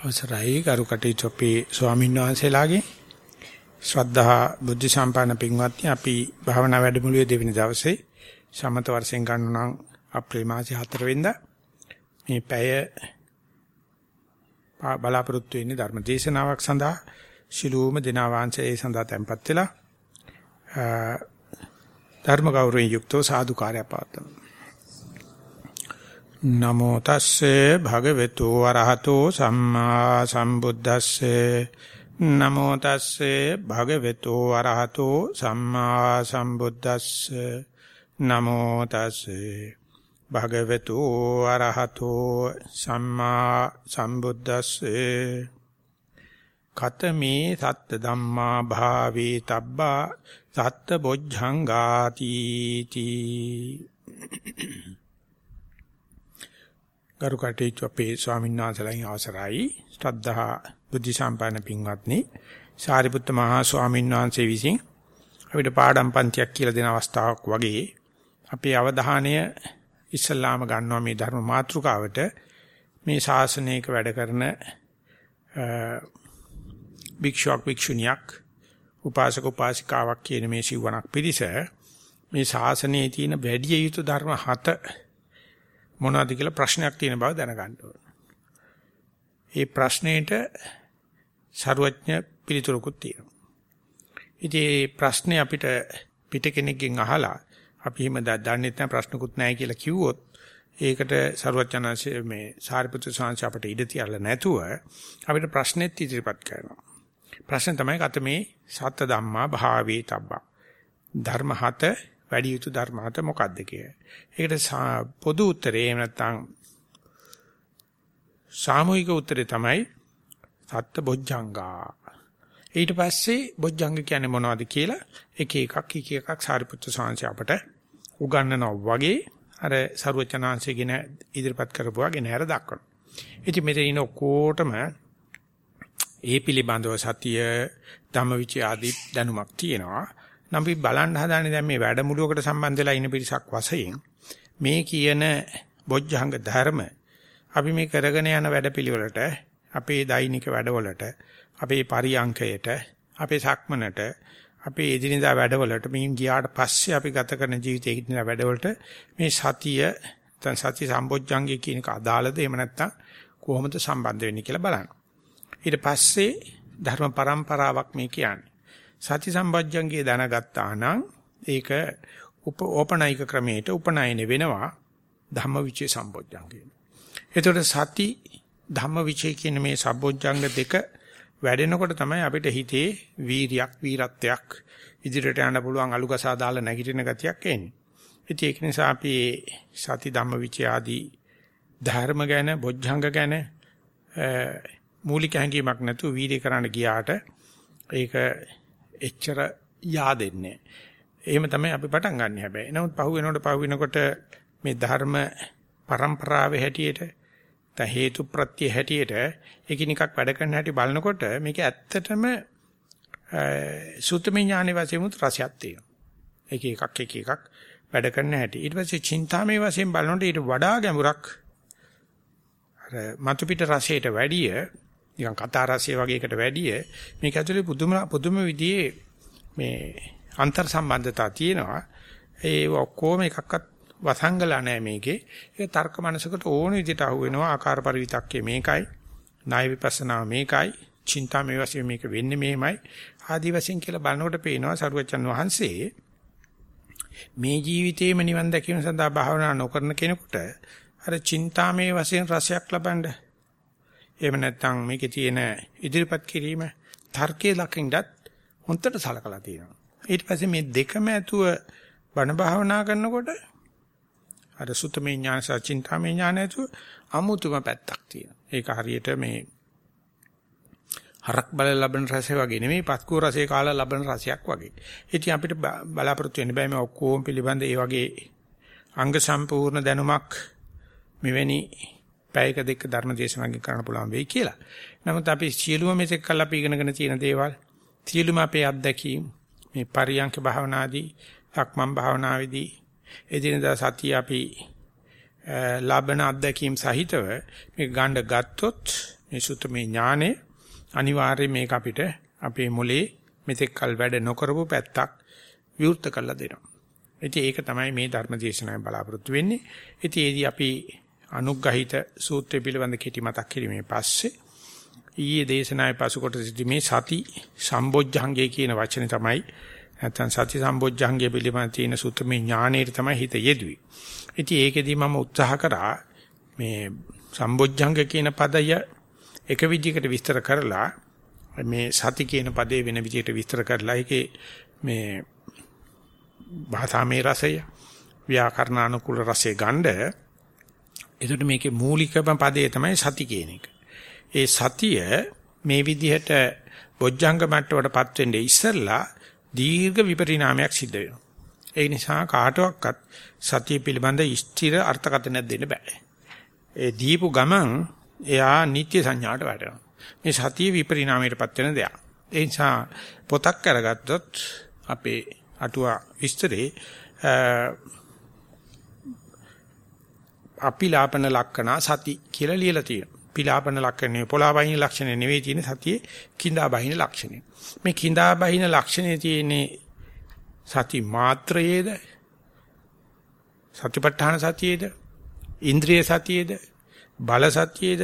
අවසරයි. ගරු කටයුතු අපේ ස්වාමීන් වහන්සේලාගේ ශ්‍රද්ධා බුද්ධ සම්පන්න පින්වත්නි අපි භාවනා වැඩමුළුවේ දෙවෙනි දවසේ සමත වර්ෂෙන් ගන්නවා නම් අප්‍රේල් මාසේ 4 වෙනිදා මේ පැය බලාපොරොත්තු වෙන්නේ ධර්ම දේශනාවක් සඳහා. ශිලූම දිනා වංශය ඒ සඳහා tempත් වෙලා ධර්ම ගෞරවයෙන් යුක්තව සාදුකාරය පාත්තුමු නමෝ තස්සේ භගවතු වරහතෝ සම්මා සම්බුද්දස්සේ. නමෝ තස්සේ භගවතු වරහතෝ සම්මා සම්බුද්දස්සේ. නමෝ තස්සේ භගවතු වරහතෝ සම්මා සම්බුද්දස්සේ. කතමේ සත්ත ධම්මා භාවේ තබ්බා සත්ත බොජ්ජංගාති තී ගරු කටයුතු අපේ ස්වාමීන් වහන්සේලාගෙන් අවසරයි. ශ්‍රද්ධා බුද්ධ සම්පන්න පින්වත්නි සාරිපුත්ත මහා ස්වාමීන් වහන්සේ විසින් අපිට පාඩම් පන්තියක් කියලා දෙන අවස්ථාවක් වගේ අපේ අවධානය ඉස්සල්ලාම ගන්නවා මේ ධර්ම මාතෘකාවට. මේ ශාසනයක වැඩ කරන භික්ෂුවක් භික්ෂුණියක් උපාසක උපාසිකාවක් කියන මේ සිවණක් පිරිස මේ ශාසනයේ තියෙන වැඩි යුතු ධර්ම හත මොනවද කියලා ප්‍රශ්නයක් තියෙන බව දැනගන්න ඕනේ. ඒ ප්‍රශ්නෙට ਸਰුවඥ පිළිතුරකුත් තියෙනවා. ඉතින් මේ ප්‍රශ්නේ අපිට පිට කෙනෙක්ගෙන් අහලා අපි හිමදා දන්නේ නැත්නම් ප්‍රශ්නකුත් නැහැ කියලා කිව්වොත් ඒකට ਸਰුවඥාන්සේ මේ සාරිපුත්‍ර සාංශ අපට ඉඩ තියලා නැතුව අපිට ප්‍රශ්නෙත් ඉදිරිපත් කරනවා. ප්‍රශ්න තමයි අත මේ සත්‍ය ධම්මා භාවේ තබ්බා. ධර්ම හත වැඩි යුතු ධර්මාත මොකක්ද කිය. ඒකට පොදු උත්තරේ එහෙම නැත්නම් සාමූහික උත්තරේ තමයි සත්ත බොජ්ජංගා. ඊට පස්සේ බොජ්ජංග කියන්නේ මොනවද කියලා එක එකක් එක එකක් සාරිපුත්‍ර සාංශය අපට උගන්වනවා වගේ අර ਸਰුවචනාංශයෙන් ඉදිරිපත් කරපුවා ගෙන හැර දක්වනවා. ඉතින් මෙතන ඉන්න ඔක්කොටම ඒ පිළිබඳව සතිය ධම්මවිචය ආදී දැනුමක් තියෙනවා. නම් අපි බලන්න හදාන්නේ දැන් මේ වැඩමුළුවකට සම්බන්ධ වෙලා ඉන්න පිරිසක් වශයෙන් මේ කියන බොජ්ජංග ධර්ම අපි මේ කරගෙන යන වැඩපිළිවෙලට අපේ දෛනික වැඩවලට අපේ පරියංකයට අපේ සක්මනට අපේ එදිනදා වැඩවලට මින් ගියාට පස්සේ අපි ගත කරන ජීවිතයේ එදිනදා වැඩවලට මේ සතිය නැත්නම් සති සම්බොජ්ජංගය කියන එක අදාළද එහෙම නැත්නම් කොහොමද සම්බන්ධ වෙන්නේ කියලා බලන්න. ඊට පස්සේ ධර්ම પરම්පරාවක් මේ කියන්නේ. සති සම්බොජ්ජංගය දැනගත්තා නම් ඒක ඕපනයික ක්‍රමයට උපනයන වෙනවා ධම්මවිචේ සම්බොජ්ජංගය. එතකොට සති ධම්මවිචේ කියන මේ සම්බොජ්ජංග දෙක වැඩෙනකොට තමයි අපිට හිතේ වීරියක් වීරත්වයක් ඉදිරියට යන්න පුළුවන් අලුගසා දාලා නැගිටින ගතියක් එන්නේ. ඉතින් ඒක නිසා අපි සති ධම්මවිචේ ආදී ධර්ම ගැන බොජ්ජංග ගැන මූලික හැඟීමක් නැතුව වීර්ය කරන්න ගියාට ඒක එච්චර yaadෙන්නේ. එහෙම තමයි අපි පටන් ගන්න හැබැයි. නමුත් පහු වෙනකොට පහු වෙනකොට මේ ධර්ම પરම්පරාවේ හැටියට ත හේතු ප්‍රත්‍ය හැටියට එකිනෙකක් වැඩ කරන හැටි බලනකොට මේක ඇත්තටම සුත්තමේ ඥානෙ වශයෙන් උත් රසයක් තියෙනවා. එක එකක් එක එකක් වැඩ කරන හැටි. ඊට පස්සේ චින්තාමේ වශයෙන් බලනකොට ඊට වඩා ගැඹුරක් අර මතු පිට රසයට වැඩිය නිකන් කතා රසය වගේ එකට වැඩිය මේක ඇතුලේ පුදුම පුදුම විදිහේ මේ අන්තර් සම්බන්ධතා තියෙනවා. ඒ ඔක්කොම එකක්වත් වසංගලා නැහැ මේකේ. ඒක තර්ක මනසකට ඕන විදිහට අහු වෙනවා ආකාර පරිවිතක්කේ මේකයි. ණය විපස්සනා මේකයි. චින්තා මේ වශයෙන් මේක වෙන්නේ මෙහෙමයි. ආදි වශයෙන් කියලා බලනකොට පේනවා සරුවචන් වහන්සේ මේ ජීවිතේම නිවන් දැකීම සඳහා භාවනා නොකරන කෙනෙකුට අර චින්තාමේ වශයෙන් රසයක් ලබන්න එහෙම නැත්නම් මේකේ තියෙන ඉදිරිපත් කිරීම තර්කයේ ලකින්දත් හොන්තට සලකලා තියෙනවා. ඊට පස්සේ මේ දෙකම ඇතුව බණ භාවනා කරනකොට අර සුතමේ ඥාන සචින්තාමේ ඥාන ඇතුව අමුතුම පැත්තක් තියෙනවා. ඒක හරියට මේ හරක් බල ලබන රසය වගේ නෙමෙයි පත්කෝ රසය කාලා ලබන රසයක් වගේ. ඉතින් අපිට බලාපොරොත්තු වෙන්න බෑ මේ ඔක්කොම පිළිබඳ ඒ වගේ අංග සම්පූර්ණ දැනුමක් මෙවැනි පැයක දෙක ධර්ම දේශනාවකින් කරන්න පුළුවන් වෙයි කියලා. නමුත් අපි සියලුම මෙතෙක් කල් අපි ඉගෙනගෙන තියෙන දේවල් සියලුම අපේ අත්දැකීම් මේ පරියංක භාවනාදී, සක්මන් භාවනාවේදී එදිනදා සතිය අපි ලබන අත්දැකීම් සහිතව මේ ගන්න ගත්තොත් මේ සුත්තමේ ඥානේ අනිවාර්යයෙන් මේක අපිට අපේ මොලේ මෙතෙක් කල් වැඩ නොකරපු පැත්තක් විවෘත කරලා දෙනවා. ඉතින් ඒක තමයි මේ ධර්ම දේශනාවෙන් බලාපොරොත්තු වෙන්නේ. ඉතින් ඒදී අපි අනුග්‍රහිත සූත්‍රය පිළිබඳ කෙටි මතක් කිරීමේ පස්සේ ඊයේ දේශනාවේ පසු කොටසදී මේ සති සම්බොජ්ජංගය කියන වචනේ තමයි නැත්නම් සති සම්බොජ්ජංගය පිළිබඳ තියෙන සූත්‍රමේ ඥානෙට තමයි හිත යෙදුවේ. ඉතින් ඒකෙදී මම උත්සාහ කරා මේ සම්බොජ්ජංග කියන පදය එක විදිහකට විස්තර කරලා මේ සති කියන පදේ වෙන විදිහට විස්තර කරලා ඒකේ මේ භාෂාමේ රසය ව්‍යාකරණානුකූල රසය ගන්න එතකොට මේකේ මූලිකම පදේ තමයි සති කියන එක. ඒ සතිය මේ විදිහට බොජ්ජංග මට්ටමටපත් වෙන්නේ ඉස්සෙල්ලා දීර්ඝ විපරිණාමයක් සිද්ධ වෙනවා. ඒ නිසා කාටවත් සතිය පිළිබඳ ස්ථිර අර්ථකථනයක් දෙන්න බෑ. ඒ දීපු ගමන් එයා නිත්‍ය සංඥාට වැටෙනවා. මේ සතිය විපරිණාමයටපත් වෙන දෙයක්. ඒ නිසා පොතක් අරගත්තොත් අපේ අටුවා විස්තරේ අපිලාපන ලක්ෂණ සති කියලා ලියලා තියෙනවා. පිලාපන ලක්ෂණේ පොළාබහින ලක්ෂණේ නෙවෙයි තියෙන්නේ සතියේ කිඳා බහින ලක්ෂණේ. මේ කිඳා බහින ලක්ෂණේ තියෙන්නේ සති මාත්‍රයේද සතිපට්ඨාන සතියේද ඉන්ද්‍රිය සතියේද බල සතියේද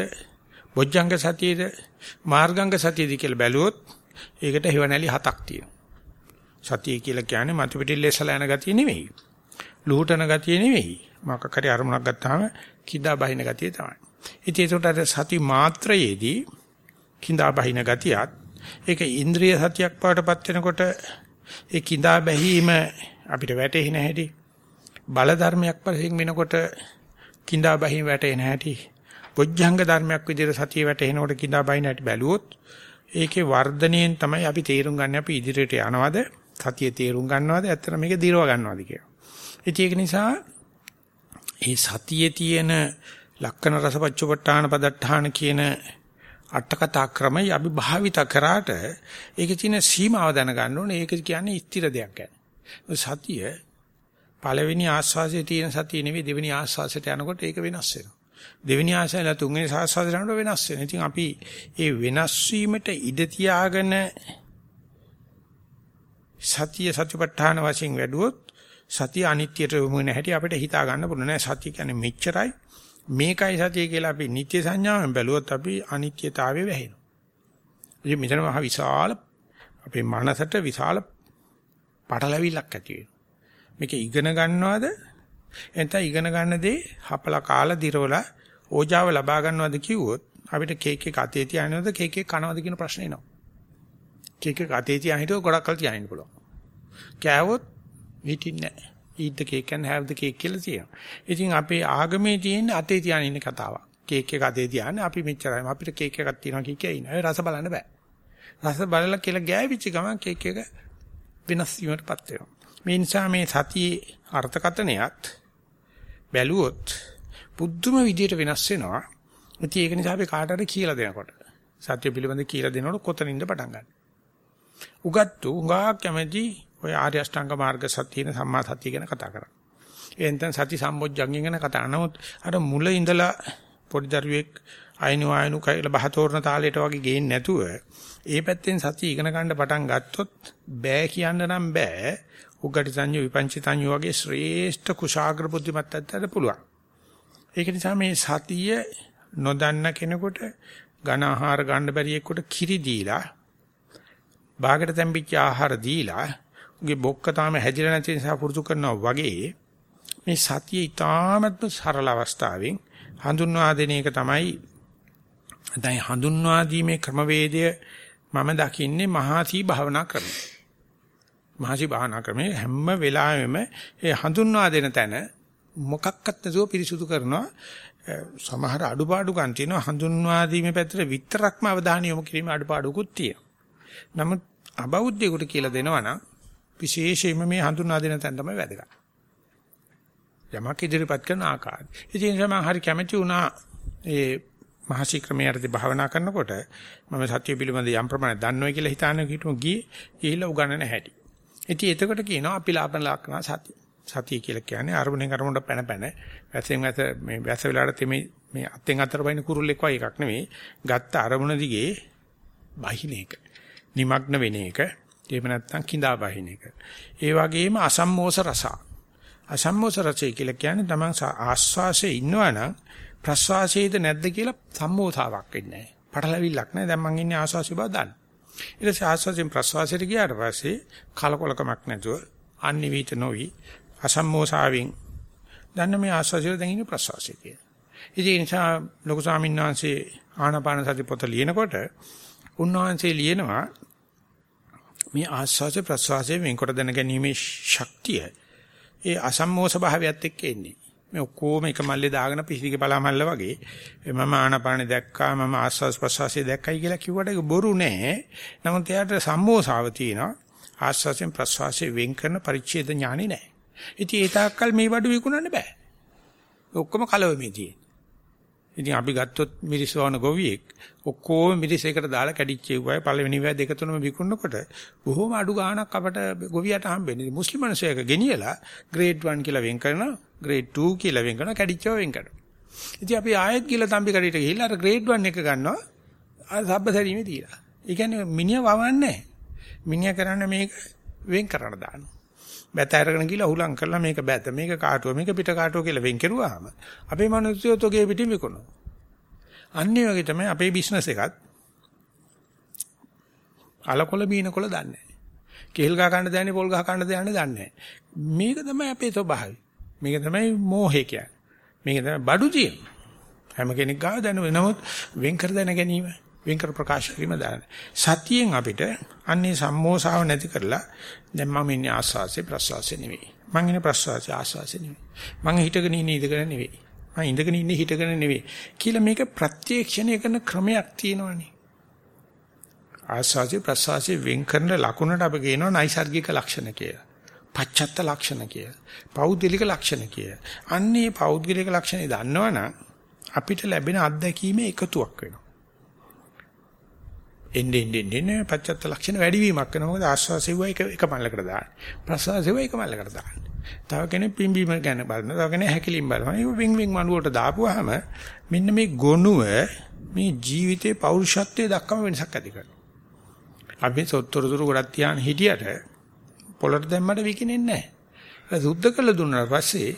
බොජ්ජංග සතියේද මාර්ගංග සතියේද කියලා බැලුවොත් ඒකට හේවණලි හතක් තියෙනවා. සතිය කියලා කියන්නේ මතු පිටිල්ලේ සලයන ගතිය නෙවෙයි. ලුහුටන ගතිය නෙවෙයි. මොකක් හරි අරමුණක් ගත්තාම කිඳා බහින ගතිය තමයි. ඉතින් ඒකට සති මාත්‍රයේදී කිඳා බහින ගතියත් ඒක ඉන්ද්‍රිය සතියක් බවටපත් වෙනකොට ඒ කිඳා බැහිම අපිට වැටෙන්නේ නැහැටි බල ධර්මයක් වශයෙන් වෙනකොට කිඳා බහින් වැටෙන්නේ නැහැටි බොජ්ජංග ධර්මයක් විදිහට සතිය වැටෙනකොට කිඳා බහින හැටි බැලුවොත් ඒකේ වර්ධනයෙන් තමයි අපි තේරුම් ගන්න අපි ඉදිරියට යනවද සතිය තේරුම් ගන්නවද ඇත්තට මේක දිරව ගන්නවද කියලා. ඒක නිසා ඒ සතියේ තියෙන ලක්කන රසපච්චපට්ඨාන පදට්ඨාන කියන අටකතා ක්‍රමය අපි භාවිත කරාට ඒකේ තියෙන සීමාව දැනගන්න ඕනේ. ඒක කියන්නේ ස්ථිර දෙයක් ගැන. සතිය පළවෙනි ආස්වාසයේ තියෙන සතිය නෙවෙයි දෙවෙනි ආස්වාසයට යනකොට ඒක වෙනස් වෙනවා. දෙවෙනි ආස්වාසයල තුන්වෙනි ආස්වාසයට යනකොට වෙනස් වෙනවා. ඉතින් අපි ඒ වෙනස් වීමට ඉඩ තියාගෙන සතිය සතිපට්ඨාන වශයෙන් වැඩුවොත් සතිය අනිත්‍යයට යොමු වෙන හැටි අපිට හිතා ගන්න පුළුවන් නෑ සතිය කියන්නේ මෙච්චරයි මේකයි සතිය කියලා අපි නිත්‍ය සංඥාවෙන් බැලුවොත් අපි අනිත්‍යතාවය වැහෙනවා. ඉතින් මෙතන මහ විශාල අපේ මනසට විශාල පටලැවිල්ලක් ඇති වෙනවා. මේක ඉගෙන ගන්නවද? එතන ඉගෙන ගන්න දේ හපලා කාලා දිරවලා ඕජාව ලබා ගන්නවද කිව්වොත් අපිට කේක් එක අතේ තියානවද කේක් එක කනවද කියන ප්‍රශ්නේ එනවා. කේක් එක අතේ තියාගෙන හිටව ගොඩක් කල් තියාගෙන පුළුවන්. කෑවොත් හිටින්නේ නැහැ. eat the cake and have the cake කියලා තියෙනවා. ඉතින් අපේ ආගමේ තියෙන අතේ තියාගෙන ඉන්න කතාවක්. කේක් එක අතේ තියාගෙන අපි මෙච්චරයි අපිට කේක් එකක් තියෙනවා කිය කිය ඉන්න. රස බලන්න බෑ. රස බලලා කියලා ගෑවිච්ච ගමන් කේක් එක වෙනස් වීමටපත් වෙනවා. මේ නිසා මේ සතියේ අර්ථකතනයත් බැලුවොත් පුදුම විදියට වෙනස් වෙනවා. ඉතින් ඒක නිසා අපි කාට හරි කියලා දෙනකොට සත්‍ය පිළිබඳ කියලා දෙනකොට කොතනින්ද පටන් ගන්න. උගත්තු උගා කැමැති ඔය ආර්ය අෂ්ටාංග මාර්ග සත්‍යන සම්මා සතිය ගැන කතා කරා. එතෙන් සති සම්බොජ්ජංගෙන් ගැන කතා නමුත් අර මුල ඉඳලා පොඩි දරුවෙක් අයනු අයනු කයිල බහතෝරන තාලයට වගේ ගේන්නේ නැතුව ඒ පැත්තෙන් සතිය ඉගෙන ගන්න පටන් ගත්තොත් බෑ කියන්න නම් බෑ. උග්ගටි සංයු විපංචි සංයු වගේ ශ්‍රේෂ්ඨ කුශාග්‍ර බුද්ධිමත් ඇත්තට පුළුවන්. ඒක නිසා මේ සතිය නොදන්න කෙනෙකුට ඝන ආහාර ගන්න බැරි එක්කට කිරි දීලා බාගට තැම්පිච්ච ආහාර දීලා උගේ බොක්ක තාම හැදිලා නැති නිසා පුරුදු කරනවා වගේ මේ සතිය ඊටාමත්ම සරල අවස්ථාවෙන් හඳුන්වා දෙන එක තමයි දැන් හඳුන්වා දීමේ ක්‍රමවේදය මම දකින්නේ මහාසී භාවනා ක්‍රමය. මහාසී භාවනා ක්‍රමේ හැම වෙලාවෙම ඒ හඳුන්වා දෙන තැන මොකක්වත් නැතුව පිරිසුදු කරනවා සමහර අඩුපාඩුකම් තියෙනවා හඳුන්වා දීමේ පැත්තට විතරක්ම අවධානය යොමු කිරීමේ අඩුපාඩුකුත් තියෙනවා. නමුත් අබෞද්ධයෙකුට කියලා දෙනවා නම් විශේෂයෙන්ම මේ හඳුනා දෙන තැන තමයි වැදගත්. යමක් ඉදිරිපත් කරන ආකාරය. ඉතින් මම හරි කැමැති වුණා ඒ මහසි ක්‍රමයටදී භාවනා කරනකොට මම සත්‍ය පිළිබඳ යම් ප්‍රමාණයක් දන්නවා කියලා හිතාන කිටු ගියේ ගිහිල්ලා උගන්නන හැටි. ඉතින් එතකොට කියනවා අපි ලාභන ලක්ෂණ සතිය. සතිය කියලා කියන්නේ අරමුණෙන් අරමුණට පැන පැන වැසෙන් වැස මේ වැස වෙලාවට තෙමේ මේ අත්ෙන් අතර වයින් කුරුල්ලෙක් වගේ එකක් නෙවෙයි. ගත්ත අරමුණ දිගේ බහින එක. নিমগ্ন වෙන එක. එහෙම නැත්නම් කිඳා බහින එක. ඒ වගේම අසම්මෝස රස. අසම්මෝස රසය කියලා කියන්නේ තමන් ආස්වාසේ ඉන්නවනම් ප්‍රස්වාසයේද නැද්ද කියලා සම්මෝසාවක් වෙන්නේ නැහැ. පටලවිල්ලක් නැහැ. දැන් මං ඉන්නේ ආස්වාසිය බව දන්න. ඊට පස්සේ ආස්වාසයෙන් ප්‍රස්වාසයට ගියාට පස්සේ කලකොලකමක් නැතුව අනිවිත නොවි අසම්මෝසාවෙන් දන්න මේ ආස්වාසිය දැන් ඉන්නේ ප්‍රස්වාසයේ කියලා. ඉතින් ඒ නිසා ලොකු ස්වාමීන් වහන්සේ ආනාපාන සති පොත ලියනකොට උන්වහන්සේ ලියනවා මේ ආස්වාස ප්‍රස්වාසයේ වෙන්කොට දැනගැනීමේ ශක්තිය ඒ අසම්මෝස භාවයත් එක්ක එන්නේ. මේ ඔක්කොම එක මල්ලේ දාගෙන පිසිරික බලාමල්ල වගේ මම ආනාපාන දැක්කා මම ආස්වාස් ප්‍රස්වාසයේ දැක්කයි කියලා කිව්වට ඒක බොරු නෑ. නමුත් එයාට සම්මෝසාව තියෙනවා. ආස්වාසයෙන් ප්‍රස්වාසයේ වෙන් කරන පරිච්ඡේද ඥානෙ නෑ. ඉතින් ඒ තාක්කල් මේ වඩු විකුණන්න බෑ. ඔක්කොම කලවමේ තියෙන්නේ. ඉතින් අපි ගත්තොත් මිරිස් වවන ගොවියෙක් ඔක්කොම මිරිස් එකට දාලා කැඩිච්ච ඒවායි පළවෙනි වේ දෙක තුනම විකුණනකොට බොහොම අඩු ගාණක් අපට ගොවියට හම්බෙන්නේ. මුස්ලිම් මිනිස්සෙක් ගෙනියලා ග්‍රේඩ් 1 කියලා වෙන් කරනවා, ග්‍රේඩ් 2 කියලා වෙන් කරනවා, කැඩිච්චව වෙන් කරනවා. ඉතින් අපි ආයෙත් ගිහලා තම්බි කඩේට ගිහිල්ලා අර ග්‍රේඩ් 1 එක ගන්නවා. අර සබ්බසරීමේ දීලා. ඒ කියන්නේ මිනිහා වවන්නේ මිනිහා කරන්නේ මේක වෙන් කරන්න දානවා. බැත අරගෙන ගිහලා උලං කරලා මේක බැත මේක කාටුව මේක පිට කාටුව කියලා වෙන් කරුවාම අපේ මිනිස්සුયો තෝගේ පිටින් විකුණනවා. අන්නේ වගේ තමයි අපේ බිස්නස් එකත් අලකොල බීනකොල දන්නේ නැහැ. කෙල් ගහ ගන්න දන්නේ පොල් ගහ ගන්න දන්නේ දන්නේ මේක තමයි අපේ ස්වභාවය. මේක තමයි මෝහය කියන්නේ. මේක තමයි බඩු තියෙන. හැම කෙනෙක් ගාව දැනුම නමුත් වෙන් කර දැන ගැනීම වෙන් කර ප්‍රකාශ කිරීම දාන. සතියෙන් අපිට අන්නේ සම්මෝසාව නැති කරලා දැන් මම ඉන්නේ ආස්වාසේ ප්‍රසවාසේ නෙවෙයි. මං ඉන්නේ ප්‍රසවාසේ ආස්වාසේ නෙවෙයි. මං හිටගෙන ඉන්නේ ඉඳගෙන නෙවෙයි. මං ඉඳගෙන ඉන්නේ හිටගෙන නෙවෙයි. කියලා මේක ප්‍රත්‍යක්ෂණය කරන ක්‍රමයක් තියෙනවනේ. ආස්වාසේ ප්‍රසවාසේ වෙන් කරන ලකුණට අපි කියනවා නයිසර්ගික ලක්ෂණ කියලා. පච්චත්ත ලක්ෂණ කියලා. පෞද්ගලික ලක්ෂණ කියලා. අන්නේ පෞද්ගලික ලක්ෂණේ දන්නවනම් අපිට ලැබෙන අත්දැකීමේ එකතුවක් වෙනවා. එන්නේ එන්නේ එන්නේ පච්චත්ත ලක්ෂණ වැඩිවීමක් වෙනවා. මොකද ආස්වාසෙව එක එක මල්ලකට දාන්න. ප්‍රසවාසෙව එක මල්ලකට දාන්න. තව කෙනෙක් පිම්බීම ගැන බලනවා. තව කෙනෙක් හැකිලිම් බලනවා. ඒක වින් වින් මනුවට දාපුවාම මෙන්න මේ ගොනුව මේ ජීවිතේ පෞරුෂත්වයේ දක්වම වෙනසක් ඇති කරනවා. අපි සොත්තරතුරු ගොඩක් තියාන හිටියට පොළට දැම්මට විකිනෙන්නේ නැහැ. ඒක සුද්ධ කළ දුන්නාට පස්සේ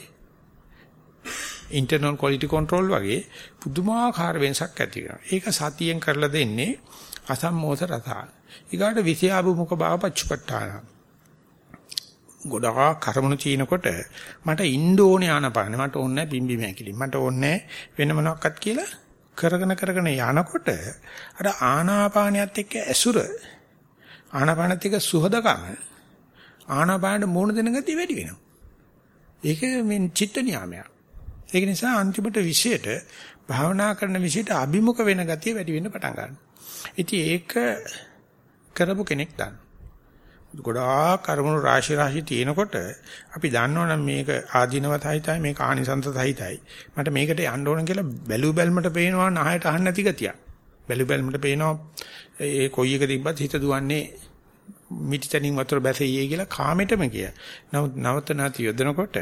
internal quality control වගේ පුදුමාකාර වෙනසක් ඇති වෙනවා. ඒක සතියෙන් කරලා දෙන්නේ අසම්මෝස රසා. ඊගාට විෂයාභමුඛ භාව පච්චපට්ඨාන. ගොඩාක් කර්මණු චීනකොට මට ඉන්න ඕනේ ආනපාන මට ඕනේ බිම්බි මෑකිලි මට ඕනේ වෙන මොනක්වත් කියලා කරගෙන කරගෙන යනකොට අර ආනාපානියත් එක්ක ඇසුර ආනාපානත් එක්ක සුහදකම ආනාපානට මූණ දෙන ගතිය වැඩි වෙනවා. ඒක මේ චිත්ත නියාමයක්. ඒක නිසා අන්තිමට විශේෂයට භාවනා කරන විශේෂයට අභිමුඛ වෙන ගතිය වැඩි වෙන්න පටන් ගන්නවා. ඉතින් ඒක කරපු කෙනෙක් දන්න. ගොඩාක් කර්මණු රාශි රාශි තියෙනකොට අපි දන්නවනම් මේක ආධිනවතයිතයි මේක ආනිසංසතයිතයි. මට මේකට යන්න ඕන කියලා බැලු බැලමට පේනවා නහයට අහන්න නැති ගතියක්. බැලු බැලමට පේනවා ඒ කොයි එක තිබ්බත් හිත දුවන්නේ මිටිතනින් වතුර බැසෙයි කියලා කාමෙටම කිය. නමුත් නවත නැති යොදනකොට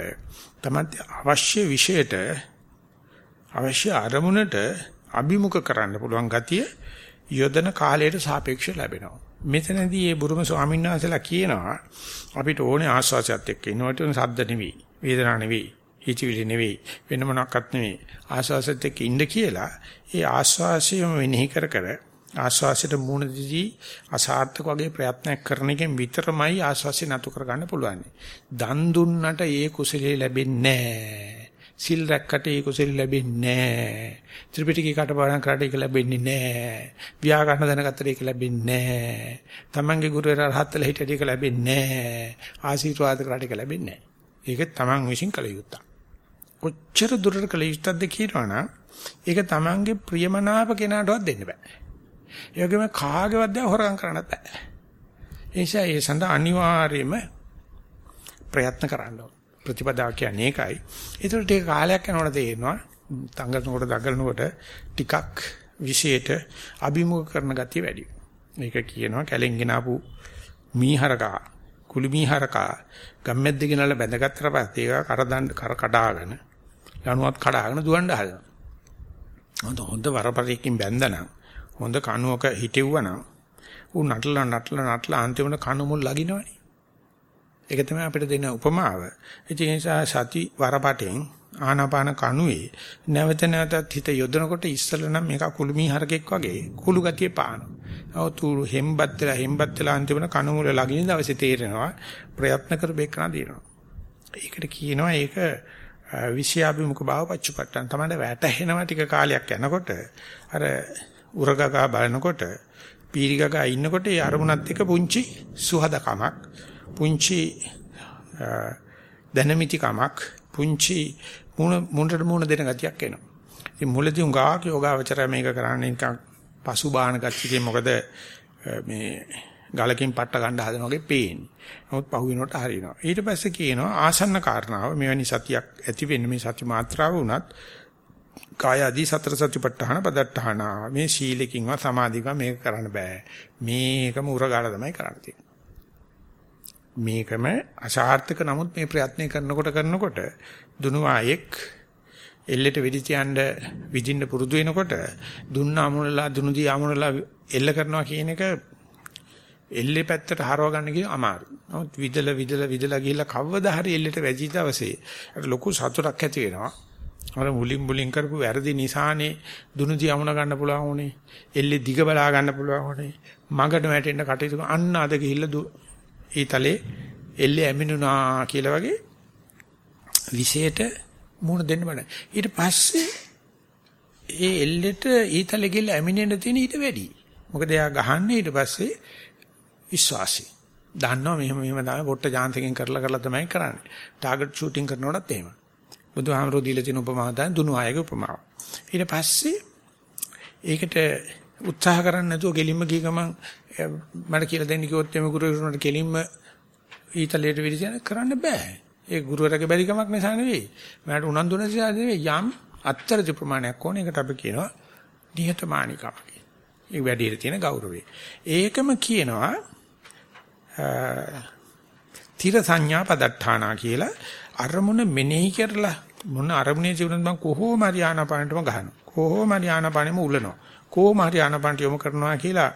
තමයි අවශ්‍ය විෂයට අවශ්‍ය අරමුණට අභිමුඛ කරන්න පුළුවන් ගතිය යොදන කාලයට සාපේක්ෂව ලැබෙනවා. මෙතනදී මේ බුරුම ස්වාමීන් වහන්සේලා කියනවා අපිට ඕනේ ආස්වාසයත් එක්ක ඉන්නවට සද්ද නෙවෙයි, වේදනා නෙවෙයි, හිතවිලි නෙවෙයි, වෙන මොනක්වත් නෙවෙයි. ආස්වාසයත් එක්ක ඉන්න කියලා ඒ ආස්වාසියම වෙනෙහි කර කර ආස්වාසයට මූණ දීදී අසාර්ථක වගේ ප්‍රයත්නයක් කරන එකෙන් විතරමයි ආස්වාසිය නතු කරගන්න පුළුවන්. දන් දුන්නට ඒ කුසලයේ ලැබෙන්නේ නැහැ. සිල් රැක්කට ඒ කුසල ලැබෙන්නේ නැහැ. ත්‍රිපිටකේ කටපාඩම් කරාට ඒක ලැබෙන්නේ නැහැ. ව්‍යාකරණ දැනගත්තට ඒක ලැබෙන්නේ නැහැ. තමන්ගේ ගුරුවරයා රහත්ලා හිටියට ඒක ලැබෙන්නේ නැහැ. ආශිර්වාද කරාට ඒක ලැබෙන්නේ නැහැ. ඒක තමන් විශ්ින් කළ යුත්තක්. කොච්චර දුරට කළ යුත්තක්ද කියනවනම් ඒක තමන්ගේ ප්‍රියමනාප කෙනාටවත් දෙන්න බෑ. ඒ වගේම කාගේවත් දැන් හොරගම් කරන්නත් බෑ. ඒ නිසා ඒ සඳහා අනිවාර්යයෙන්ම ප්‍රයත්න කරන්න ඕන. ප්‍රතිපදාව කියන්නේ ඒකයි. ඒතර ටික කාලයක් යනකොට තේරෙනවා තංගනකොට දඟලනකොට ටිකක් විශේෂයට අභිමුඛ කරන ගතිය වැඩි. මේක කියනවා කැලෙන් ගෙන ආපු මීහරකා කුළුමිහරකා ගම්මැද්ද ගෙනල්ලා බැඳගත්තට පස්සේ ඒක කරදන්න කර කඩාගෙන ලණුවත් කඩාගෙන දුවන්න හදනවා. හොඳ හොඳ වරපරයකින් බැඳනනම් හොඳ කණුවක හිටෙව්වනම් ඌ නටලා නටලා නටලා අන්තිමට කණු මුල් ලගිනවනේ. ඒක තමයි අපිට දෙන උපමාව. ඒ නිසා සති වරපටෙන් ආනාපාන කණුවේ නැවත නැවතත් හිත යොදනකොට ඉස්සල නම් මේක කුළුමී හරකෙක් වගේ කුළු ගතිය පානවා. අවතු හෙම්බත් වෙලා හෙම්බත් වෙලා අන්තිමට කණු මුල ලගින දවසේ තේරෙනවා ප්‍රයත්න කරපේකන දිනනවා. ඒකට කියනවා ඒක විෂයාභිමුඛ භාව පච්චපට්ටන් තමයි වැටහෙනවා ටික කාලයක් යනකොට අර උරගගා බලනකොට පීරිගගා ඉන්නකොට ඒ අරමුණත් එක්ක පුංචි සුහදකමක් පුංචි දැනමිතිකමක් පුංචි මුණ මුණට මුණ දෙන ගතියක් එනවා. ඉතින් මුලදී උඟාක යෝගාවචරය මේක කරන්නේ නිකන් පසු බාහන ගතියකින් මොකද මේ ගලකින් පට්ට ගන්න හදන වගේ පේන්නේ. නමුත් පහු වෙනකොට හරිනවා. ඊට පස්සේ කියනවා ආසන්න කාරණාව මෙවැනි සතියක් ඇති වෙන්න මේ සති මාත්‍රාව වුණත් කාය ආදී සතර සතිපට්ඨාන පදට්ඨාන මේ සීලකින්වත් සමාධියකින් මේක කරන්න බෑ. මේකම උරගාලා තමයි කරන්න තියෙන්නේ. මේකම අසාර්ථක නමුත් මේ ප්‍රයත්නය කරනකොට කරනකොට දුනුවායෙක් එල්ලෙට වෙඩි තියන්න විදින්න පුරුදු වෙනකොට දුන්න අමුණලා දුනුදී අමුණලා එල්ල කරනවා කියන එක එල්ලේ පැත්තට හරව ගන්න කියන අමාරු. නමුත් විදල විදල විදලා ගිහිල්ලා කවදා හරි එල්ලෙට වැජි දවසේ අර ලොකු සතුටක් ඇති වෙනවා. අර මුලින් මුලින් කරපු වැරදි නිසානේ දුනුදී අමුණ ගන්න පුළුවන් උනේ. එල්ලේ දිග බලා ගන්න පුළුවන් උනේ. මඟට වැටෙන්න කටයුතු අන්න අද ගිහිල්ලා ඊතලේ එල්ලේ ඇමිනුනා කියලා වගේ විශේෂයට මුණ දෙන්න බෑ. ඊට පස්සේ ඒ එල්ලෙට ඊතලෙ ගිහලා ඇමිනෙන්න තියෙන ඊට වැඩි. මොකද එයා ගහන්නේ ඊට පස්සේ විශ්වාසي. දන්නවා මෙහෙම මෙහෙම තමයි පොට්ට ජාන්තකින් කරලා කරලා තමයි කරන්නේ. ටාගට් ෂූටින් කරනකොටත් එහෙම. බුදුහාමරෝ දීලා තියෙන උපමාව තමයි දුනු ආයක උපමාව. ඊට පස්සේ ඒකට උත්සාහ කරන්නේ නැතුව ගෙලින්ම ගිය ගමන් මට කියලා දෙන්න කිව්වොත් එමෙ ගුරුවරුන්ට කෙලින්ම ඊතලයට විදිහට කරන්න බෑ. ඒ ගුරුවරගේ බැරිකමක් නිසා නෙවෙයි. මට උනන්දු නැතිව නෙවෙයි යම් අත්තරදි ප්‍රමාණයක් ඕන. ඒකට අපි කියනවා නිහතමානීකම ඒ වැඩියට තියෙන ගෞරවය. ඒකම කියනවා තිර සංඥා පදට්ඨානා කියලා අරමුණ මෙනෙහි කරලා මොන අරමුණේ ජීවනත් මම කොහොම හරි ආනාපානටම ගහනවා. කොහොම හරි ආනාපානෙම උලනවා. කොහොම හරි ආනාපානට යොමු කරනවා කියලා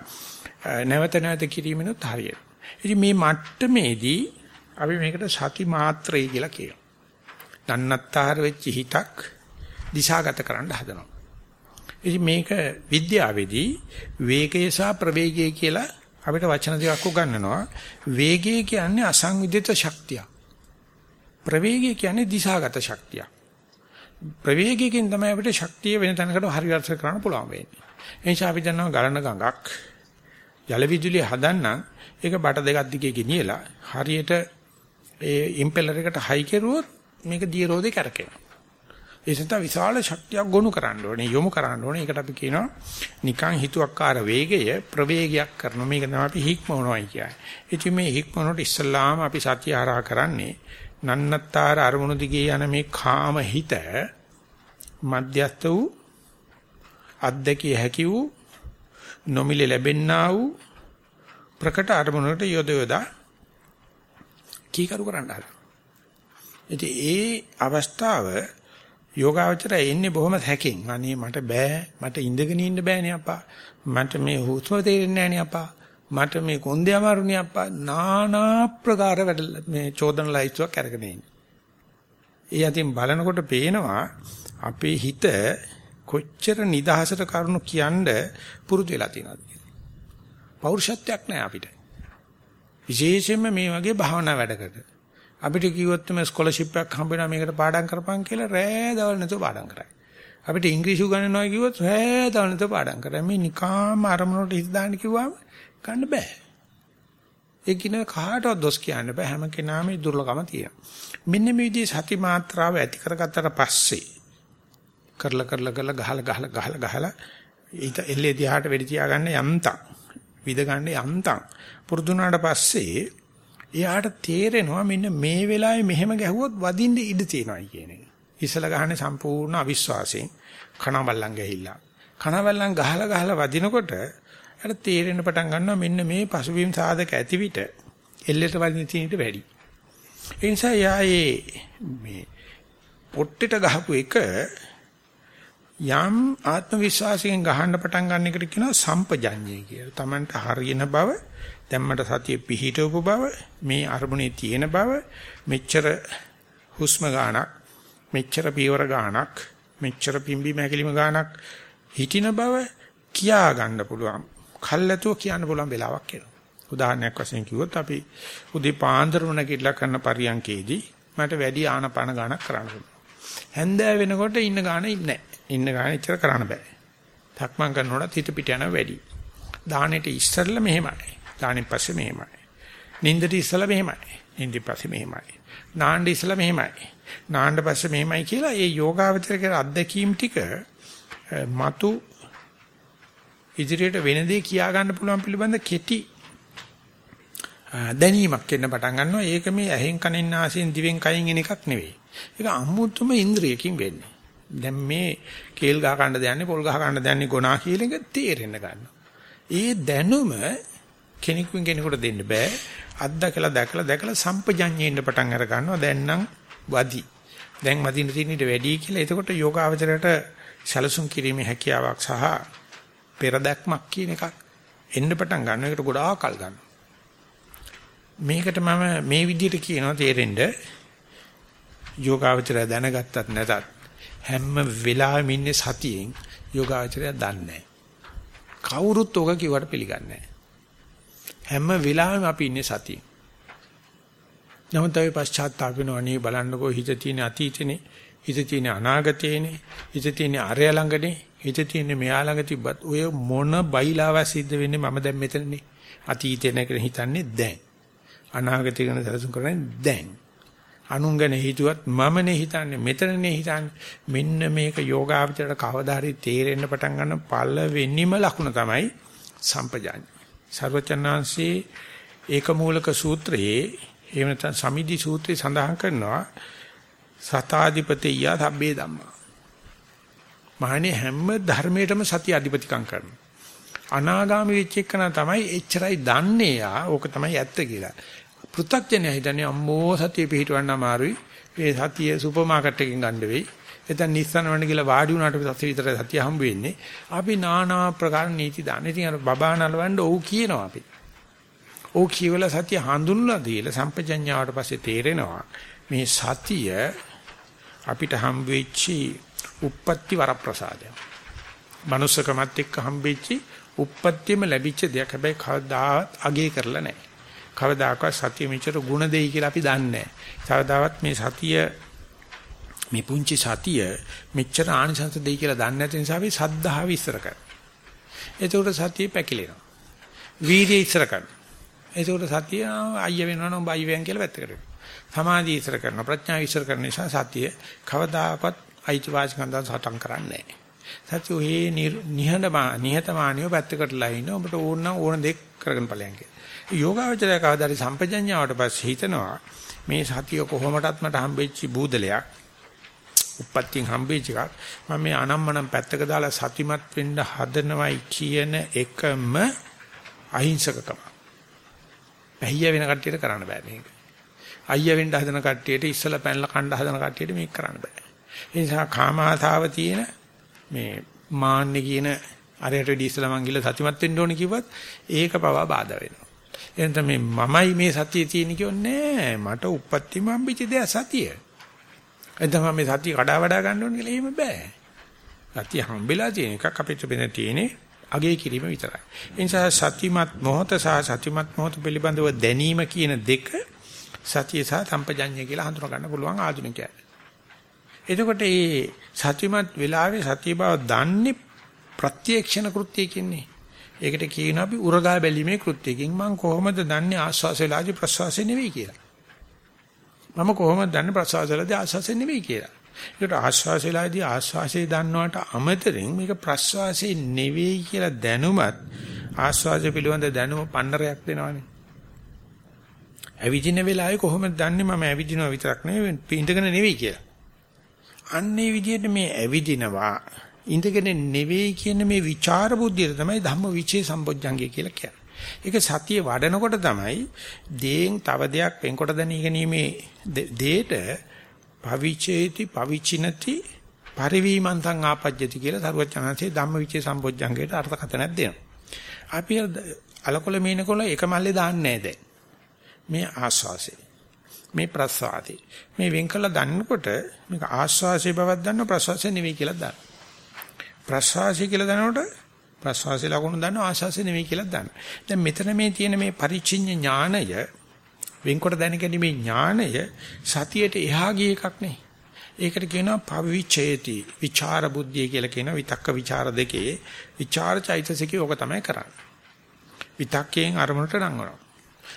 නැවත නැවත කිරීමනොත් හරියට. ඉතින් මේ මට්ටමේදී අපි මේකට සති මාත්‍රය කියලා කියනවා. දන්නත්තර වෙච්ච හිතක් දිශාගත කරන්න හදනවා. ඉතින් මේක විද්‍යාවේදී වේගය සහ ප්‍රවේගය කියලා අපිට වචන දෙකක් උගන්වනවා. වේගය කියන්නේ අසංවිධිත ශක්තිය. ප්‍රවේගය කියන්නේ දිශාගත ශක්තිය. ප්‍රවේගයෙන් තමයි අපිට ශක්තිය වෙන තැනකට හරියට කරන්න පුළුවන් වෙන්නේ. එනිසා අපි දන්නවා ගලන ගඟක් ජල විදුලිය හදන්න ඒක බට දෙකක් දිගේ ගෙනියලා හරියට ඒ ඉම්පෙලර් එකට හයි කෙරුවොත් මේක දිය රෝදේ කරකිනවා. ඒ නිසා විශාල ශක්තියක් ගොනු කරන්න ඕනේ යොමු කරන්න ඕනේ. ඒකට අපි කියනවා නිකං හිතුවක්කාර වේගය ප්‍රවේගයක් කරනවා. මේක තමයි අපි හික්මවනවායි කියන්නේ. ඉතින් මේ හික්මනොට ඉස්සල්ලාම අපි සත්‍ය ආරා කරන්නේ නන්නත්තර අරමුණු දිගේ යන මේ කාම හිත මධ්‍යස්ත වූ අද්දකිය හැකි වූ නොමිලේ ලැබෙන්නා වූ ප්‍රකට අරමුණකට යොද යොදා කීකරු කරන්න හදනවා. ඉතින් ඒ අවස්ථාව යෝගාවචරය එන්නේ බොහොම හැකින්. අනේ මට බෑ මට ඉඳගෙන ඉන්න බෑනේ අප්පා. මට මේ හුස්ම තේරෙන්නේ නෑනේ අප්පා. මට මේ කොන්දේ අමාරුනේ අප්පා. নানা ප්‍රකාර වැඩ මේ චෝදන ලයිස්තුවක් අරගෙන ඉන්නේ. ඒ අතින් බලනකොට පේනවා අපේ හිත කොච්චර නිදහසට කරුණු කියන්න පුරුදු වෙලා තියෙනවද පෞරුෂත්වයක් නැහැ අපිට. විශේෂයෙන්ම මේ වගේ භාවනා වැඩකට. අපිට කිව්වොත් මේ ස්කෝලර්ෂිප් එකක් හම්බ වෙනවා මේකට පාඩම් කරපන් කියලා රෑ දවල් නැතුව පාඩම් කරයි. අපිට ඉංග්‍රීසි උගන්වනවා කිව්වොත් රෑ දවල් නැතුව පාඩම් කරයි. මේ නිකාම අරමුණට හිත දාන්න කිව්වම ගන්න බෑ. ඒ කින කාටවත් දොස් කියන්න බෑ හැම කෙනාම දුර්ලභම තියෙනවා. මෙන්න මේ විදිහේ සති මාත්‍රාව ඇති කරගත්තට පස්සේ කරලා කරලා කරලා ගහලා ගහලා ගහලා ගහලා ඊට එල්ලේ දිහාට වෙඩි තියාගන්න යම්තම් විද ගන්න යන්තම් පුරුදු වුණාට පස්සේ එයාට තේරෙනවා මෙන්න මේ වෙලාවේ මෙහෙම ගැහුවොත් වදින්න ඉඩ තියෙනවා කියන එක. ඉසල ගහන්නේ සම්පූර්ණ අවිශ්වාසයෙන් කනබල්ලන් ගහිලා. කනබල්ලන් ගහලා ගහලා වදිනකොට අර තේරෙන්න පටන් ගන්නවා මෙන්න මේ පසුබිම් සාධක ඇති විට එල්ලෙට වදින තියෙනට වැඩි. ඒ නිසා යායේ මේ පොට්ටෙට ගහපු එක යම් ආත්ම විශ්වාසයෙන් ගහන්න පටන් ගන්න එකට කියනවා සම්පජඤ්ඤය කියලා. Tamanට හරියන බව, දැම්මට සතිය පිහිටවපු බව, මේ අරමුණේ තියෙන බව, මෙච්චර හුස්ම ගානක්, මෙච්චර පියවර ගානක්, මෙච්චර පිම්බි මැකිලිම ගානක් හිටින බව කියා ගන්න පුළුවන්. කල්ැතුව කියන්න පුළුවන් වෙලාවක් එනවා. උදාහරණයක් වශයෙන් කිව්වොත් අපි උදේ පාන්දර වුණා කරන පරියන්කේදී මට වැඩි ආනපන ගානක් කරන්න පුළුවන්. හැන්දෑ වෙනකොට ඉන්න ගාන ඉන්නේ ඉන්න ගාන ඉච්චර කරන්න බෑ. තක්මන් කරනකොට හිත පිට යන වැඩි. දානෙට ඉස්සරලා මෙහෙමයි. දානෙන් පස්සේ මෙහෙමයි. නින්දට ඉස්සලා මෙහෙමයි. නින්දට පස්සේ මෙහෙමයි. නාන්න ඉස්සලා මෙහෙමයි. නාන්න පස්සේ මෙහෙමයි කියලා ඒ යෝගාවචරකේ අත්දැකීම් ටික මතු ඉදිරියට වෙන දේ කියා ගන්න පුළුවන් පිළිබඳ කෙටි දැනීමක් එන්න පටන් ගන්නවා. ඒක මේ ඇහෙන් කනෙන් නාසයෙන් දිවෙන් කයින් එන එකක් නෙවෙයි. ඒක අමුතුම ඉන්ද්‍රියකින් වෙන්නේ. දැන් මේ කේල් ගහ ගන්න දයන්නේ පොල් ගහ ගන්න දයන්නේ ගොනා කියලා එක තේරෙන්න ගන්නවා. ඒ දැනුම කෙනෙකුන් කෙනෙකුට දෙන්න බෑ. අත්දකලා දැකලා දැකලා සම්පජඤ්ඤයෙන්න පටන් අර ගන්නවා. දැන් නම් වදි. දැන් මදින්න තියෙන ඊට වැඩි කියලා. එතකොට යෝගාවචරයට සැලසුම් කිරීමේ හැකියාවක් සහ පෙරදැක්මක් කියන එකක් එන්න පටන් ගන්න. ඒකට ගොඩාක් කල් ගන්නවා. මේකට මම මේ විදිහට කියනවා තේරෙන්න යෝගාවචරය දැනගත්තත් නැතත් හැම වෙලාවෙම ඉන්නේ සතියෙන් යෝගාවචරය දන්නේ නැහැ. කවුරුත් ඔක කිව්වට පිළිගන්නේ හැම වෙලාවෙම අපි ඉන්නේ සතියෙන්. නමුත් අපි පශ්චාත්තාප වෙනවනේ බලන්නකෝ හිත තියෙන අතීතනේ හිත තියෙන අනාගතේනේ හිත තියෙන අරය ළඟනේ හිත තියෙන මෙයා ළඟ තිබ්බත් ඔය මොන බයිලාව සිද්ධ වෙන්නේ මම දැන් මෙතනනේ අතීතේ නැකන හිතන්නේ දැන් අනාගතේ ගැන සැලසුම් කරන්නේ දැන් අනුන් ගැන හිතුවත් මමනේ හිතන්නේ මෙතනනේ හිතන්නේ මෙන්න මේක යෝගාවචරයට කවදා හරි තේරෙන්න පටන් ගන්න පළවෙනිම ලකුණ තමයි සම්පජාඤ්ඤ. සර්වචන්නාංශී ඒකමූලක සූත්‍රයේ එහෙම නැත්නම් සමිදි සූත්‍රය සඳහන් කරනවා සතාධිපතිය සබ්බේ ධම්මා. මහණේ හැම ධර්මයකටම සතිය අධිපතිකම් කරනවා. අනාගාමී වෙච්ච එකන තමයි එච්චරයි දන්නේ යා. ඕක තමයි ඇත්ත කියලා. පෘථග්ජනයා හිතන්නේ අම්මෝ සතිය පිහිටවන්න අමාරුයි. ඒ සතිය සුපර් මාකට් එකකින් ගන්න වෙයි. එතන නිස්සන වන්න කියලා වාඩි වුණාට පස්සේ විතර සතිය හම්බ වෙන්නේ. අපි নানা ප්‍රකාර නීති දාන. ඉතින් අර බබා නලවන්න ඔව් කියනවා අපි. ඔව් කියවලා සතිය හඳුන්වලා දීලා සම්පජඤ්ඤාවට පස්සේ තේරෙනවා මේ සතිය අපිට හම්බ වෙච්චි uppatti වරප්‍රසාදය. manussකමත් එක්ක හම්බෙච්චි uppattiයම ලැබිච්ච දෙයක්. හැබැයි කවදාවත් අගේ කරලා නැහැ. කවදාකවත් සතිය මෙච්චර ಗುಣ දෙයි කියලා අපි දන්නේ නැහැ. මේ සතිය මේ පුංචි සතිය මෙච්චර ආනිසංස දෙයි කියලා දන්නේ නැති නිසා අපි සද්ධාව ඉස්සර කරනවා. එතකොට සතිය පැකිලෙනවා. වීර්යය ඉස්සර කරනවා. එතකොට සතිය අයිය වෙනවනම් බයි වෙන් කියලා පැත්තකට වෙනවා. සමාධිය ඉස්සර කරනවා. ප්‍රඥාව ඉස්සර කරන නිසා සතිය කවදාකවත් අයිතිවාසිකම් දන් සටන් කරන්නේ නැහැ. සතිය ඔහේ නිහඬ නිහතමානීව පැත්තකටලා ඉන්න ඔබට ඕන නම් ඕන දෙයක් කරගෙන ඵලයන් කියලා. යෝගාවචරය කවදාරි සම්පජඤ්ඤාවට පස්සේ හිතනවා මේ සතිය කොහොමටත් මට හම්බෙච්ච බූදලයක් උප්පත්තියෙන් හම්බෙච්ච එකක් මම මේ අනම්මනම් පැත්තක දාලා සතිමත් වෙන්න හදනවයි කියන එකම අහිංසකකම. පැහිය වෙන කට්ටියට කරන්න බෑ මේක. අයියා වෙන්න හදන කට්ටියට ඉස්සලා පැනලා කණ්ඩ හදන කට්ටියට මේක කරන්න බෑ. ඒ නිසා කාමාතාව තියෙන මේ මාන්නේ කියන අරයට වැඩි ඉස්සලා මං ගිහලා සතිමත් වෙන්න ඕනේ කිව්වත් ඒක පවා බාධා වෙනවා. එතන මේ මමයි මේ සතිය තියෙන කියන්නේ මට උප්පත්තිම හම්බෙච්ච දෙයක් සතිය. එතන මේ සතිය කඩා වඩා ගන්න ඕනේ කියලා එහෙම බෑ. සතිය හම්බෙලා තියෙන එකක් අපිට බෙන තියෙන්නේ අගේ කිරීම විතරයි. ඒ නිසා සතිමත් මොහත සහ සතිමත් මොහත පිළිබඳව දැනීම කියන දෙක සතිය සහ සම්පජඤ්ඤය කියලා හඳුනා ගන්න පුළුවන් ආධුනිකයන්. එතකොට මේ සතිමත් වෙලාවේ සතිය බව දන්නේ ප්‍රත්‍යක්ෂණ කෘත්‍යය කියන්නේ. ඒකට කියනවා අපි උරගා බැලීමේ කෘත්‍යකින් මම කොහොමද දන්නේ ආස්වාස වෙලාදී ප්‍රසවාසය නෙවෙයි කියලා. මම කොහොමද දන්නේ ප්‍රසවාස වෙලාදී ආස්වාසය නෙවෙයි කියලා. ඒකට ආස්වාස වෙලාදී ආස්වාසය දන්නවට අමතරින් මේක ප්‍රසවාසය නෙවෙයි කියලා දැනුමත් ආස්වාස පිළිබඳ දැනුම පන්නරයක් දෙනවනේ. ඇවිදින වෙලාවේ කොහොමද දන්නේ මම ඇවිදිනවා විතරක් නෙවෙයි ඉඳගෙන නෙවෙයි කියලා. අන්නේ විදිහට මේ ඇවිදිනවා ඉඳගෙන නෙවෙයි කියන මේ විචාර බුද්ධිය තමයි ධම්ම විචේ සම්බොජ්ජංගය කියලා කියන්නේ. ඒක සතිය වඩනකොට තමයි දේෙන් තව දෙයක් වෙන්කොට දැනීමේ දේට පවිචේති පවිචිනති පරිවීමන්තං ආපජ්ජති කියලා සරුවචනanse ධම්මවිචේ සම්බොජ්ජංගයට අර්ථකථනයක් දෙනවා. අපි අලකොල මීනකොල එක මල්ලේ දාන්නේ නැහැ දැන්. මේ ආස්වාසේ. මේ ප්‍රසවාදී. මේ වෙන් කළා දන්නකොට මේක ආස්වාසේ බවක් දන්නව ප්‍රසවාසේ නෙවෙයි කියලා දන්නවා. ප්‍රසවාසය කියලා දනකොට ප්‍රසවාසය ලකුණු දන්නවා ආශාසය නෙමෙයි කියලා දන්නවා. දැන් මෙතන මේ තියෙන මේ පරිචින්න ඥාණය වෙන්කොට දැනගැනීමේ ඥාණය සතියට එහා ගිය එකක් නේ. ඒකට කියනවා පවිචේති විචාර බුද්ධිය කියලා කියනවා විතක්ක විචාර දෙකේ විචාර චෛතසිකේ ඕක තමයි කරන්නේ. විතක්කයෙන් අරමුණට නංවනවා.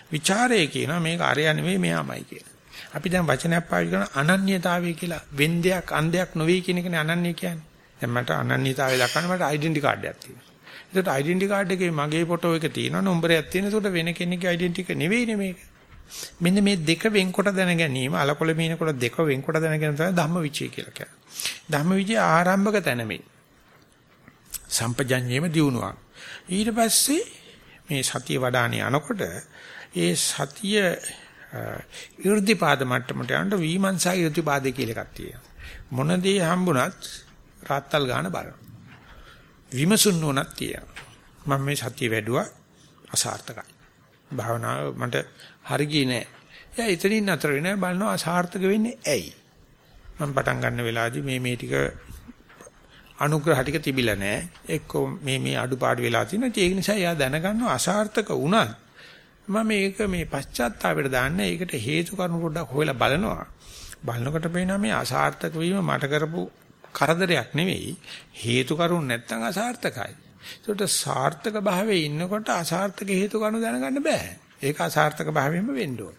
විචාරය කියනවා මේක අරය නෙවෙයි මෙයාමයි කියලා. අපි දැන් වචනයක් පාවිච්චි කරන අනන්‍යතාවය කියලා වෙන් දෙයක් අන්දයක් නොවේ කියන එකනේ අනන්‍ය කියන්නේ. දැන් මට අනන්‍යතාවය දක්වන්න මට ඩෙන්ටි කාඩ් එකක් තියෙනවා. ඒකට ඩෙන්ටි කාඩ් එකේ මගේ ෆොටෝ එක තියෙනවා නම්බරයක් තියෙනවා. ඒකට වෙන කෙනෙක්ගේ ඩෙන්ටි එක නෙවෙයිනේ මේක. මෙන්න මේ දෙක වෙන්කොට දැන ගැනීම අලකොළ මීනකොළ දෙක වෙන්කොට දැන ගැනීම තමයි ධම්මවිචය කියලා කියන්නේ. ධම්මවිචය ආරම්භක තැන මේ. සම්පජඤ්ඤේම දියුණුවක්. ඊට පස්සේ මේ සතිය වඩානේ යනකොට ඒ සතිය 이르දිපාද මට්ටමට යනකොට විමංශා 이르දිපාදේ කියලා එකක් තියෙනවා. මොන දේ හම්බුණත් රාත්තල් ගන්න බලන. විමසුන් නොනක් තියෙනවා. මම මේ සතිය වැඩුවා අසාර්ථකයි. භාවනාව මට හරි ගියේ නෑ. එයා එතනින් නතර වෙනවා බලනවා අසාර්ථක වෙන්නේ ඇයි? මම පටන් ගන්න වෙලාවදී මේ මේ ටික අනුග්‍රහ ටික තිබිලා නෑ. එක්කෝ මේ මේ අඩුපාඩු වෙලා තියෙනවා. ඒක නිසා එයා දැනගන්නවා අසාර්ථක වුණත් මම මේක මේ පශ්චාත්තාපයට දාන්න ඒකට හේතු කාරණු පොඩ්ඩක් හොයලා බලනවා. බලනකොට පේනවා මේ අසාර්ථක වීම මට කරපු කරදරයක් නෙවෙයි හේතු කරුණ නැත්තම් අසාර්ථකයි. ඒකට සාර්ථක භාවයේ ඉන්නකොට අසාර්ථක හේතු කරුණු දැනගන්න බෑ. ඒක අසාර්ථක භාවයෙන්ම වෙන්න ඕන.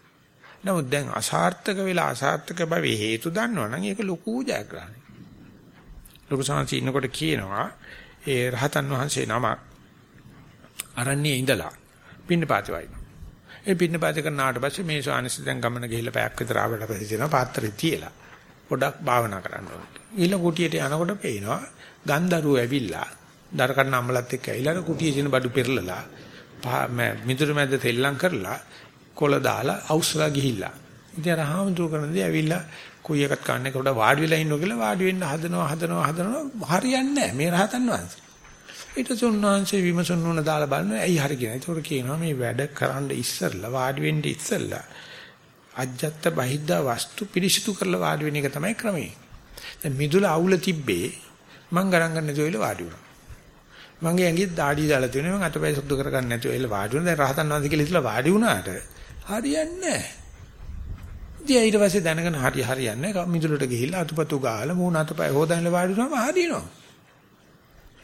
නමුත් දැන් අසාර්ථක වෙලා අසාර්ථක භාවයේ හේතු දන්නවනම් ඒක ලොකු ජයග්‍රහණයක්. ලොකු සංසී ඉන්නකොට කියනවා ඒ රහතන් වහන්සේ නමක් අරණියේ ඉඳලා පින්නපාත වයින්. ඒ පින්නපාත කරනාට පස්සේ මේ ස්වාමීන් දැන් ගමන ගිහිල්ලා පැයක් විතර ආවට පස්සේ දෙනවා පාත්‍රය තියලා පොඩක් භාවනා කරන්න ඕනේ. ඊළ කුටියට යනකොට පේනවා ගන්දරුව ඇවිල්ලා දර කන්න අම්මලත් එක්ක ඇවිල්ලා කුටියේ තියෙන බඩු පෙරලලා මිදුරු මැද තෙල්ලම් කරලා කොළ දාලා අවුස්සලා ගිහිල්ලා. ඉතින් අර හාමුදුරු කරනදී ඇවිල්ලා කුයි එකක් කන්නේ කොට වාඩි වෙලා ඉන්නෝ කියලා වාඩි වෙන්න හදනවා හදනවා හදනවා හරියන්නේ නැහැ මේ රහතන් වහන්සේ. ඊට තුන්වහන්සේ විමසුන් වුණ දාලා බලනවා ඇයි හරි කියන. ඒතකොට කියනවා මේ වැඩ කරන්න ඉස්සෙල්ලා වාඩි වෙන්න ඉස්සෙල්ලා අජ්ජත් බහිද්දා වස්තු පිරිසිදු කරලා වාඩි වෙන එක තමයි ක්‍රමය. දැන් මිදුල අවුල තිබ්බේ මං ගණන් ගන්න නැතුව වාඩි වුණා. මගේ ඇඟේ দাঁඩි දාලා තියෙනවා මම අතපය සුද්ධ කරගන්න නැතුව එළ වාඩි වුණා. දැන් රහතන් වහන්සේ කියලා ඉතලා වාඩි වුණාට හරියන්නේ නැහැ. ඉතින් ඊට පස්සේ දැනගෙන හරි හරියන්නේ නැහැ. මිදුලට ගිහිල්ලා අතුපතු ගාලා මූණ අතපය හොදන්න වාඩි වුණාම හරියනවා.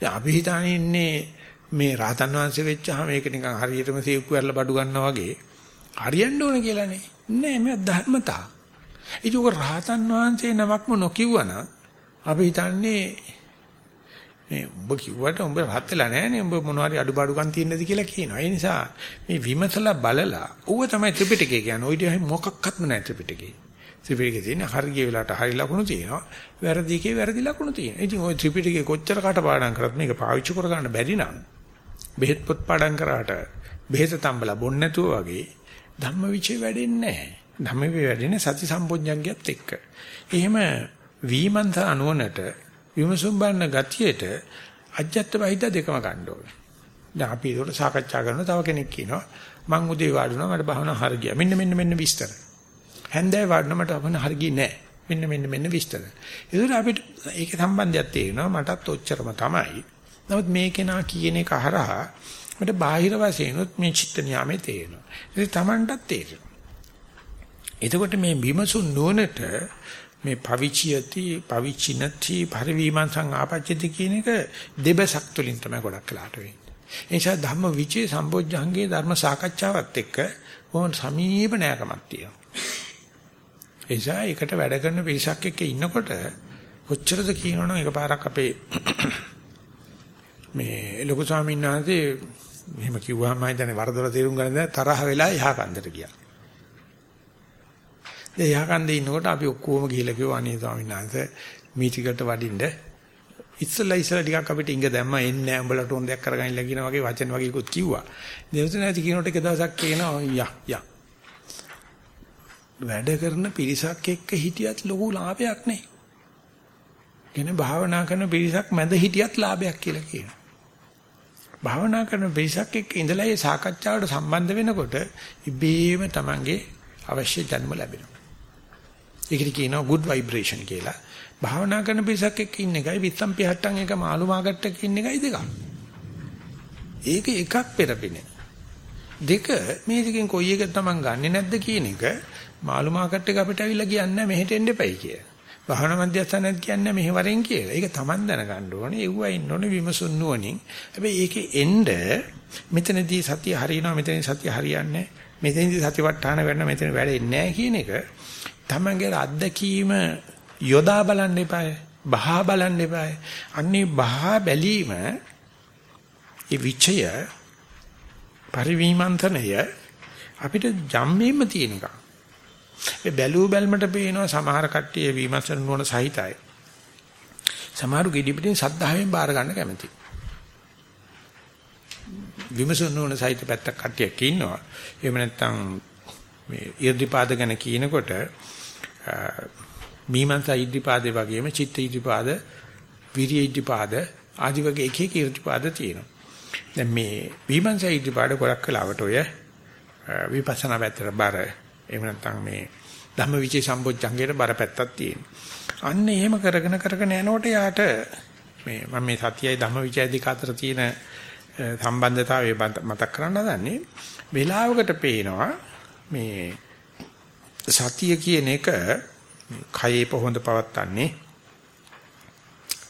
දැන් අපි හිතානේ ඉන්නේ මේ රහතන් වහන්සේ වෙච්චාම මේක නිකන් හරියටම සේක්කු ඇරලා බඩු ගන්නවා වගේ හරියන්න ඕන කියලානේ. නෑ මේ ධර්මතා. ඒක රහතන් වහන්සේ නමක්ම නොකියුවනම් අපි හිතන්නේ මේ උඹ කිව්වට උඹ රහත් වෙලා නැහනේ උඹ මොනවාරි අඩුපාඩුකම් තියෙනද කියලා කියනවා. ඒ නිසා මේ විමසලා බලලා ඌව තමයි ත්‍රිපිටකය කියන්නේ. ඔය ඉතින් මොකක්වත්ම නැහැ ත්‍රිපිටකේ. ත්‍රිපිටකේ තියෙන හරිය වෙලාවට හරි ලකුණු තියෙනවා. වැරදි එකේ වැරදි ලකුණු තියෙනවා. ඉතින් ওই ත්‍රිපිටකේ කොච්චර කටපාඩම් කරත් මේක පාවිච්චි කරගන්න බැරි නම් බෙහෙත් පොත් පාඩම් කරාට බෙහෙත තම්බලා බොන්න නැතුව වගේ ධම්මවිචේ වැඩෙන්නේ නැහැ. ධම්මවිචේ වැඩෙන්නේ සති සම්පොඥංගයත් එක්ක. එහෙම වීමන්ත අනුවනට විමසුම් බලන ගතියට අජත්ත බහිද්ද දෙකම ගන්න ඕනේ. දැන් අපි ඒකට සාකච්ඡා කරනවා තව කෙනෙක් කියනවා මං උදේ වාඩුණා මට භාවනා හරි ගියා. මෙන්න මෙන්න මෙන්න විස්තර. හැන්දෑව වාඩුණා මට භාවනා හරි ගියේ නැහැ. මෙන්න මෙන්න මෙන්න විස්තර. ඒකට අපිට ඒකේ සම්බන්ධයක් තේරෙනවා මටත් ඔච්චරම තමයි. නමුත් මේ කෙනා කියන එක හරහා මට බාහිර වශයෙන්ුත් මේ චිත්ත නියාමේ තේරෙනවා. ඒක Tamanටත් තේරෙනවා. එතකොට මේ විමසුන් නොනට මේ පවිචියති පවිචිනති පරිවිමංසං ආපච්චති කියන එක දෙබසක් තුලින් තමයි ගොඩක් වෙලාට වෙන්නේ. ඒ නිසා ධම්ම විචේ සම්බොජ්ජංගේ ධර්ම සාකච්ඡාවත් එක්ක ඕන සමීප නෑකමක් තියෙනවා. ඒ නිසා ඒකට වැඩ කරන පිරිසක් එක්ක ඉන්නකොට කොච්චරද කියනවනම් එකපාරක් අපේ මේ ලොකු ස්වාමීන් වහන්සේ එහෙම කිව්වම මම හිතන්නේ වරදොල තේරුම් ගන්න තරහ වෙලා එහා කන්දට ගියා. දැන් යහකන්දේ ඉන්නකොට අපි ඔක්කොම ගිහිල්ලා කිව්වා අනේ ස්වාමීන් වහන්සේ මීටිකට වඩින්න ඉස්සලා ඉස්සලා ටිකක් අපිට ඉඟ දැම්ම එන්නේ නැහැ උඹලට ඕන දෙයක් කරගන්නilla කියන වගේ වචන වගේකුත් කිව්වා. දෙවස නැති කියනකොට එක දවසක් කියනවා යා යා. වැඩ කරන පිරිසක් එක්ක හිටියත් ලොකු ලාභයක් නේ. කියන්නේ භාවනා කරන පිරිසක් මැද හිටියත් ලාභයක් කියලා කියනවා. භාවනා කරන පිරිසක් එක්ක ඉඳලා ඒ සාකච්ඡාවට සම්බන්ධ වෙනකොට ඉබේම Tamange අවශ්‍ය දැනුම ලැබෙනවා. ඒකට කියනවා good vibration කියලා. භාවනා කරන පිරිසක් එක්ක ඉන්න එකයි විස්සම් පිහට්ටම් එක මාළු මාගට්ට එක්ක ඉන්න එකයි දෙකක්. ඒක එකක් පෙරපිනේ. දෙක මේ දෙකෙන් කොයි එක තමන් ගන්නෙ නැද්ද කියන එක මාළු මාකට් එක අපිට අවිලා කියන්නේ මෙහෙට එන්න එපයි කියලා. භාවනා මධ්‍යස්ථානයත් කියන්නේ මෙහෙ වරෙන් කියලා. ඒක තමන් දැනගන්න ඕනේ. එව්වා ඉන්න ඕනේ විමසුන් නුවණින්. හැබැයි ඒකේ එන්න මෙතනදී සතිය හරියනවා මෙතනදී සතිය හරියන්නේ මෙතනදී සතිපට්ඨාන වෙන්න මෙතන වැඩෙන්නේ නැහැ කියන එක තමන්ගේ අත්දැකීම යොදා බලන්න එපාය. බහා බලන්න එපාය. අන්නේ බහා බැලීම ඒ විචය පරිවිමන්තනය අපිට ජම්මේම තියෙන එකක්. ඒ බැලූ බැල්මට පේනවා සමහර කට්ටිය විමර්ශන නුවණ සහිතයි. සමහරු gedi පිටින් සද්ධාවෙන් බාර ගන්න කැමති. විමර්ශන නුවණ සහිත පැත්තක් කට්ටියක් ඉන්නවා. එහෙම නැත්නම් මේ ඉර්ධිපාද ගැන කියනකොට මීමන්සා ඉද්ධිපාදේ වගේම චිත්ත ඉද්ධිපාද, විරිය ඉද්ධිපාද ආදි වගේ එක එක ඉද්ධිපාද තියෙනවා. දැන් මේ මීමන්සා ඉද්ධිපාද ගොඩක් වෙලාවට ඔය විපස්සනා පැත්තට බර එහෙම නැත්නම් මේ ධම්මවිචේ සම්බොජ්ජංගේට බර පැත්තක් තියෙනවා. අන්න එහෙම කරගෙන කරගෙන යනකොට යාට මේ මම මේ සතියයි ධම්මවිචය දෙක අතර තියෙන සම්බන්ධතාවය මතක් කරන්න හදන්නේ වේලාවකට පේනවා මේ සතිය කියන එක කයේ පොහොඳ පවත්තන්නේ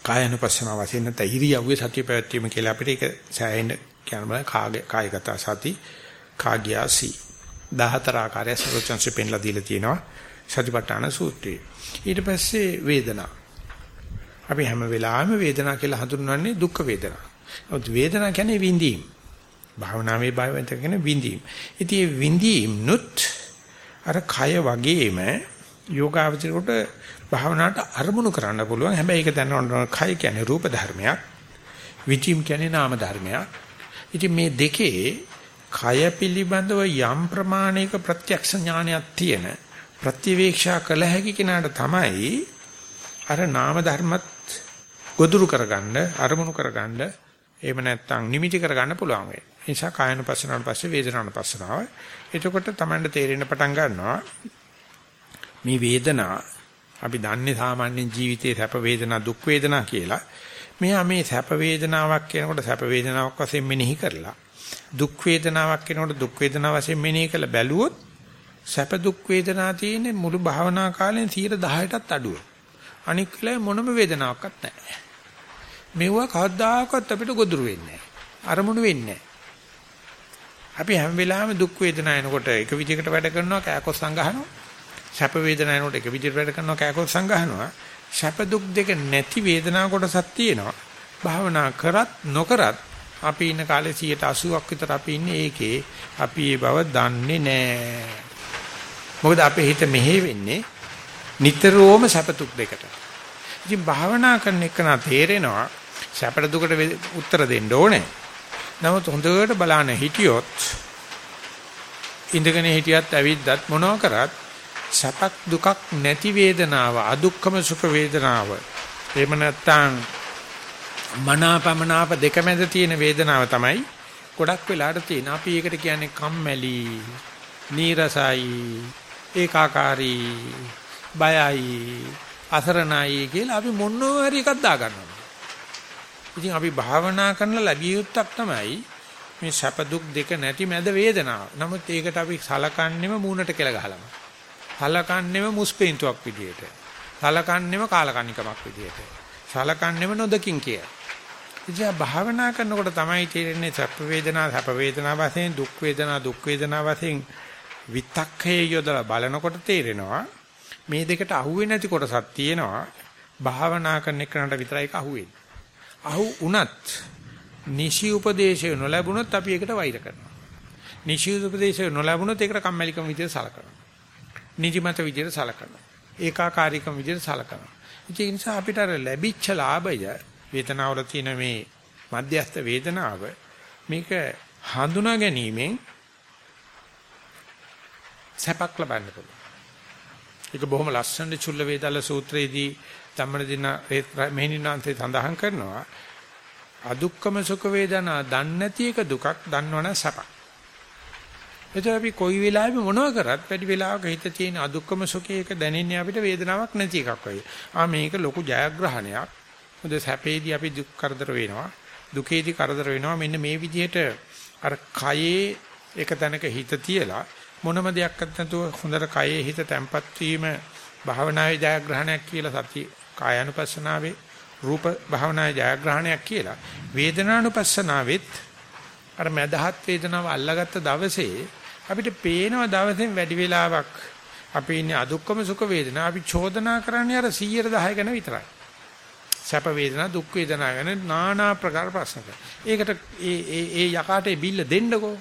කායනුපස්සන වශයෙන් නැත්නම් ඉරියව්වේ සතිය පැවැත්වීම කියලා අපිට ඒක සෑහෙන කියනවා කාගේ කායගත සති කාග්‍යාසි 14 ආකාරය සරෝජන්සේ පෙන්ලා දීලා තියෙනවා සතිපට්ඨාන සූත්‍රයේ ඊට පස්සේ වේදනා අපි හැම වෙලාවෙම වේදනා කියලා හඳුන්වන්නේ දුක් වේදනා. ඔත් වේදනා කියන්නේ විඳීම්. භාවනාවේ භාවයෙන් කියන්නේ විඳීම්. ඉතින් මේ විඳීම් නුත් අර කය වගේම යෝගාවචරයට භාවනාවට අරමුණු කරන්න පුළුවන්. හැබැයි ඒක දැනගන්න කය කියන්නේ රූප ධර්මයක්. විචිම් කියන්නේ නාම ධර්මයක්. ඉතින් මේ දෙකේ කය පිළිබඳව යම් ප්‍රමාණයක ප්‍රත්‍යක්ෂ ඥානයක් තියෙන ප්‍රතිවේක්ෂා කළ හැකි කෙනාට තමයි අර නාම ධර්මත් ගොදුරු කරගන්න අරමුණු කරගන්න එහෙම නැත්නම් නිමිති කරගන්න පුළුවන් වෙයි. ඒ නිසා කායනුපස්සනාවට පස්සේ වේදනානුපස්සනාව. එතකොට Tamanට තේරෙන්න පටන් ගන්නවා මේ වේදනා අපි දන්නේ සාමාන්‍ය ජීවිතයේ සැප වේදනා දුක් වේදනා කියලා. මෙහා මේ සැප වේදනාවක් කියනකොට සැප වේදනාවක් වශයෙන් මෙනෙහි කරලා දුක් වේදනාවක් කියනකොට දුක් වේදනාව වශයෙන් මෙනෙහි කරලා බැලුවොත් සැප දුක් වේදනා තියෙන්නේ මුළු භාවනා කාලෙන් 10%ටත් අඩුව. අනික් වෙලාවේ මොනම වේදනාවක්වත් නැහැ. මෙවුවා කවදාකවත් අපිට ගොදුරු වෙන්නේ නැහැ. අරමුණු වෙන්නේ නැහැ. අපි හැම වෙලාවෙම දුක් වේදනා එනකොට එක විදිහකට වැඩ කරනවා කෑකොස් සංගහනවා. සැප වේදනා එනකොට එක විදිහට වැඩ කරනවා කෑකොස් සංගහනවා. සැප දුක් දෙක නැති වේදනා කොටසක් තියෙනවා. භාවනා කරත් නොකරත් අපි ඉන්න කාලේ 180ක් විතර අපි ඉන්නේ ඒකේ. අපි ඒ බව දන්නේ නැහැ. මොකද අපේ හිත මෙහෙ වෙන්නේ නිතරම සැප දුක් දෙකට. ඉතින් භාවනා කරන එක නා තේරෙනවා සැපට දුකට උත්තර දෙන්න ඕනේ. නමුත් හොඳට බලන්න හිටියොත් ඉඳගෙන හිටියත් ඇවිද්දත් මොනවා කරත් සැපක් දුකක් නැති වේදනාව අදුක්කම සුඛ වේදනාව එහෙම නැත්නම් මනාපමනාප දෙක මැද තියෙන වේදනාව තමයි ගොඩක් වෙලාට තියෙන. අපි ඒකට කියන්නේ කම්මැලි, නීරසයි, ඒකාකාරී, බයයි, අසරණයි කියලා අපි මොනවා හරි එකක් දාගන්නවා. ඉතින් අපි භාවනා කරන ලැබිය යුත්තක් තමයි මේ සැප දුක් දෙක නැති මැද වේදනාව. නමුත් ඒකට අපි සලකන්නේම මූණට කියලා ගහලම. සලකන්නේම මුස්පේන්තුවක් විදියට. සලකන්නේම කාලකන්නිකමක් විදියට. සලකන්නේම නොදකින් කිය. ඉතින් භාවනා කරනකොට තමයි තේරෙන්නේ සැප වේදනා සැප වේදනා වශයෙන් දුක් වේදනා දුක් වේදනා වශයෙන් විතක්කේ යොදලා බලනකොට තේරෙනවා මේ දෙකට අහුවෙන්නේ නැති කොටසක් තියෙනවා. භාවනා කරන එකට විතරයි ඒක අහුවෙන්නේ. අහු උනත් නිසි උපදේශය නොලැබුණොත් අපි ඒකට වෛර කරනවා. නිසි උපදේශය නොලැබුණොත් ඒකට කම්මැලිකම විදිහට සලකනවා. නිදිමත විදිහට සලකනවා. ඒකාකාරීකම විදිහට සලකනවා. ඒ නිසා අපිට අර ලැබිච්ච ලාභය වේදනාවල තියෙන මේ මධ්‍යස්ථ වේදනාව මේක හඳුනා ගැනීමෙන් සැපක් ලබන්න පුළුවන්. ඒක බොහොම ලස්සන චුල්ල වේදාල සූත්‍රයේදී ධම්මදින මෙහිණිනාන්තේ සඳහන් කරනවා අදුක්කම සුඛ වේදනා දන්නේ නැති එක දුකක් දන්නවනම් සැපක්. එතකොට අපි කොයි වෙලාවෙ මොනව කරත් වැඩි වෙලාවක හිත තියෙන අදුක්කම සුඛයක දැනෙන්නේ අපිට වේදනාවක් නැති එකක් වගේ. ආ මේක ලොකු ජයග්‍රහණයක්. මොකද සැපේදී අපි දුක් කරදර වෙනවා. දුකේදී කරදර වෙනවා. මෙන්න මේ විදිහට අර කයේ එක තැනක හිත තියලා මොනම දෙයක් නැතුව හොඳට කයේ හිත තැම්පත් වීම භාවනාවේ ජයග්‍රහණයක් කියලා සති කායानुපස්සනාවේ රූප භාවනාවේ ජයග්‍රහණයක් කියලා වේදනානුපස්සනාවෙත් අර මදහත් වේදනාව අල්ලගත්ත දවසේ අපිට පේනවා දවසෙන් වැඩි වෙලාවක් අපි ඉන්නේ අදුක්කම සුඛ වේදනා අපි චෝදනා කරන්නේ අර 110 ගැන විතරයි සැප වේදනා දුක් වේදනා ගැන নানা ප්‍රකාර ප්‍රශ්න ඒකට ඒ ඒ ඒ යකාටේ බිල්ල දෙන්නකෝ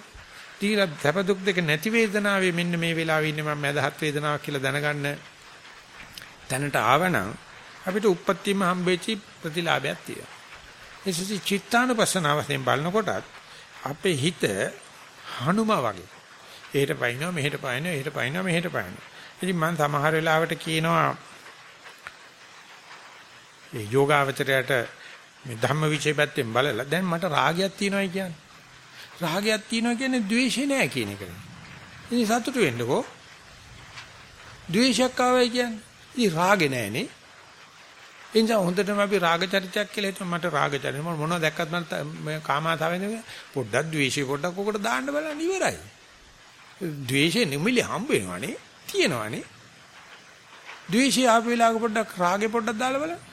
දීලා සැප දුක් දෙක නැති වේදනාවේ මෙන්න මේ වෙලාවේ ඉන්නේ මම මදහත් වේදනාවක් කියලා දැනගන්න තැනට ආවනම් අපිට උප්පත්තියම හම්බෙච්ච ප්‍රතිලාභයක් තියෙනවා. ඒ සිසි චිත්තානුපස්සනාවෙන් බලනකොටත් අපේ හිත හනුම වගේ. එහෙට පයින්නවා මෙහෙට පයින්නවා එහෙට පයින්නවා මෙහෙට පයින්නවා. ඉතින් මම සමහර වෙලාවට කියනවා ඒ යෝගාවචරයට මේ ධම්මවිචේ පැත්තෙන් බලලා දැන් මට රාගයක් තියෙනවායි කියන්නේ. රාගයක් තියෙනවා කියන්නේ ද්වේෂය නෑ කියන එක. ඉතින් සතුටු වෙන්නකෝ. ද්වේෂයක් ආවයි කියන්නේ. ඉතින් රාගේ නෑනේ. එනිසා හොඳටම අපි රාග චරිතයක් කියලා හිතුවා මට රාග චරිත මම මොනවද දැක්කත් මම කාමාතාවෙන්ද පොඩ්ඩක් ද්වේෂය පොඩ්ඩක් ඔකට දාන්න බලන්න ඉවරයි. ද්වේෂය නිමිලි හම්බ වෙනවනේ තියෙනවනේ. ද්වේෂය ආපු වෙලාවක පොඩ්ඩක් රාගේ පොඩ්ඩක් දාලා බලන්න.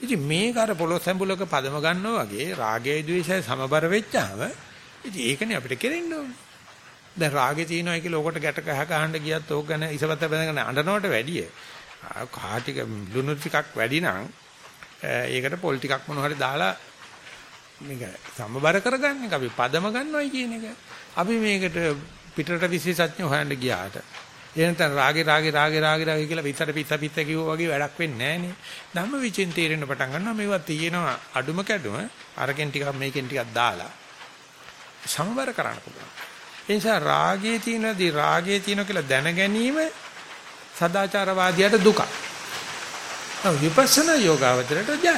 ඉතින් මේක අර පොළොස් සම්බුලක පදම ගන්නවා වගේ රාගයයි ද්වේෂයයි සමබර වෙච්චාම ඉතින් ඒකනේ අපිට කෙරෙන්න ඕනේ. දැන් රාගේ තියෙනවා කියලා ඕකට ගැට කහ ගහන්න ගියත් ඕක ගැන ඉසපත බඳගෙන අඬනවට වැඩිය කා ටික ලුණු ටිකක් වැඩි නම් ඒකට පොල් ටිකක් මොන හරි දාලා මේක සමබර කරගන්න එක අපි පදම ගන්නවයි කියන එක. අපි මේකට පිටරට විශේෂඥ හොයන්න ගියාට එහෙනම් රාගේ රාගේ රාගේ රාගේ රාගේ කියලා විතර පිට පිට කිව්වා වගේ වැඩක් වෙන්නේ නැහනේ. ධම්ම විචින් තීරෙන්න පටන් ගන්නවා මේවා තියෙනවා අඩුම කැඩුම අරකින් ටිකක් මේකෙන් ටිකක් දාලා සමබර කරන්න පුළුවන්. ඒ නිසා රාගයේ තියෙනදී රාගයේ තියෙන කියලා දැන ගැනීම සදාචාරවාදියාට දුකක්. ඔව් විපස්සනා යෝගාවචරයට ජය.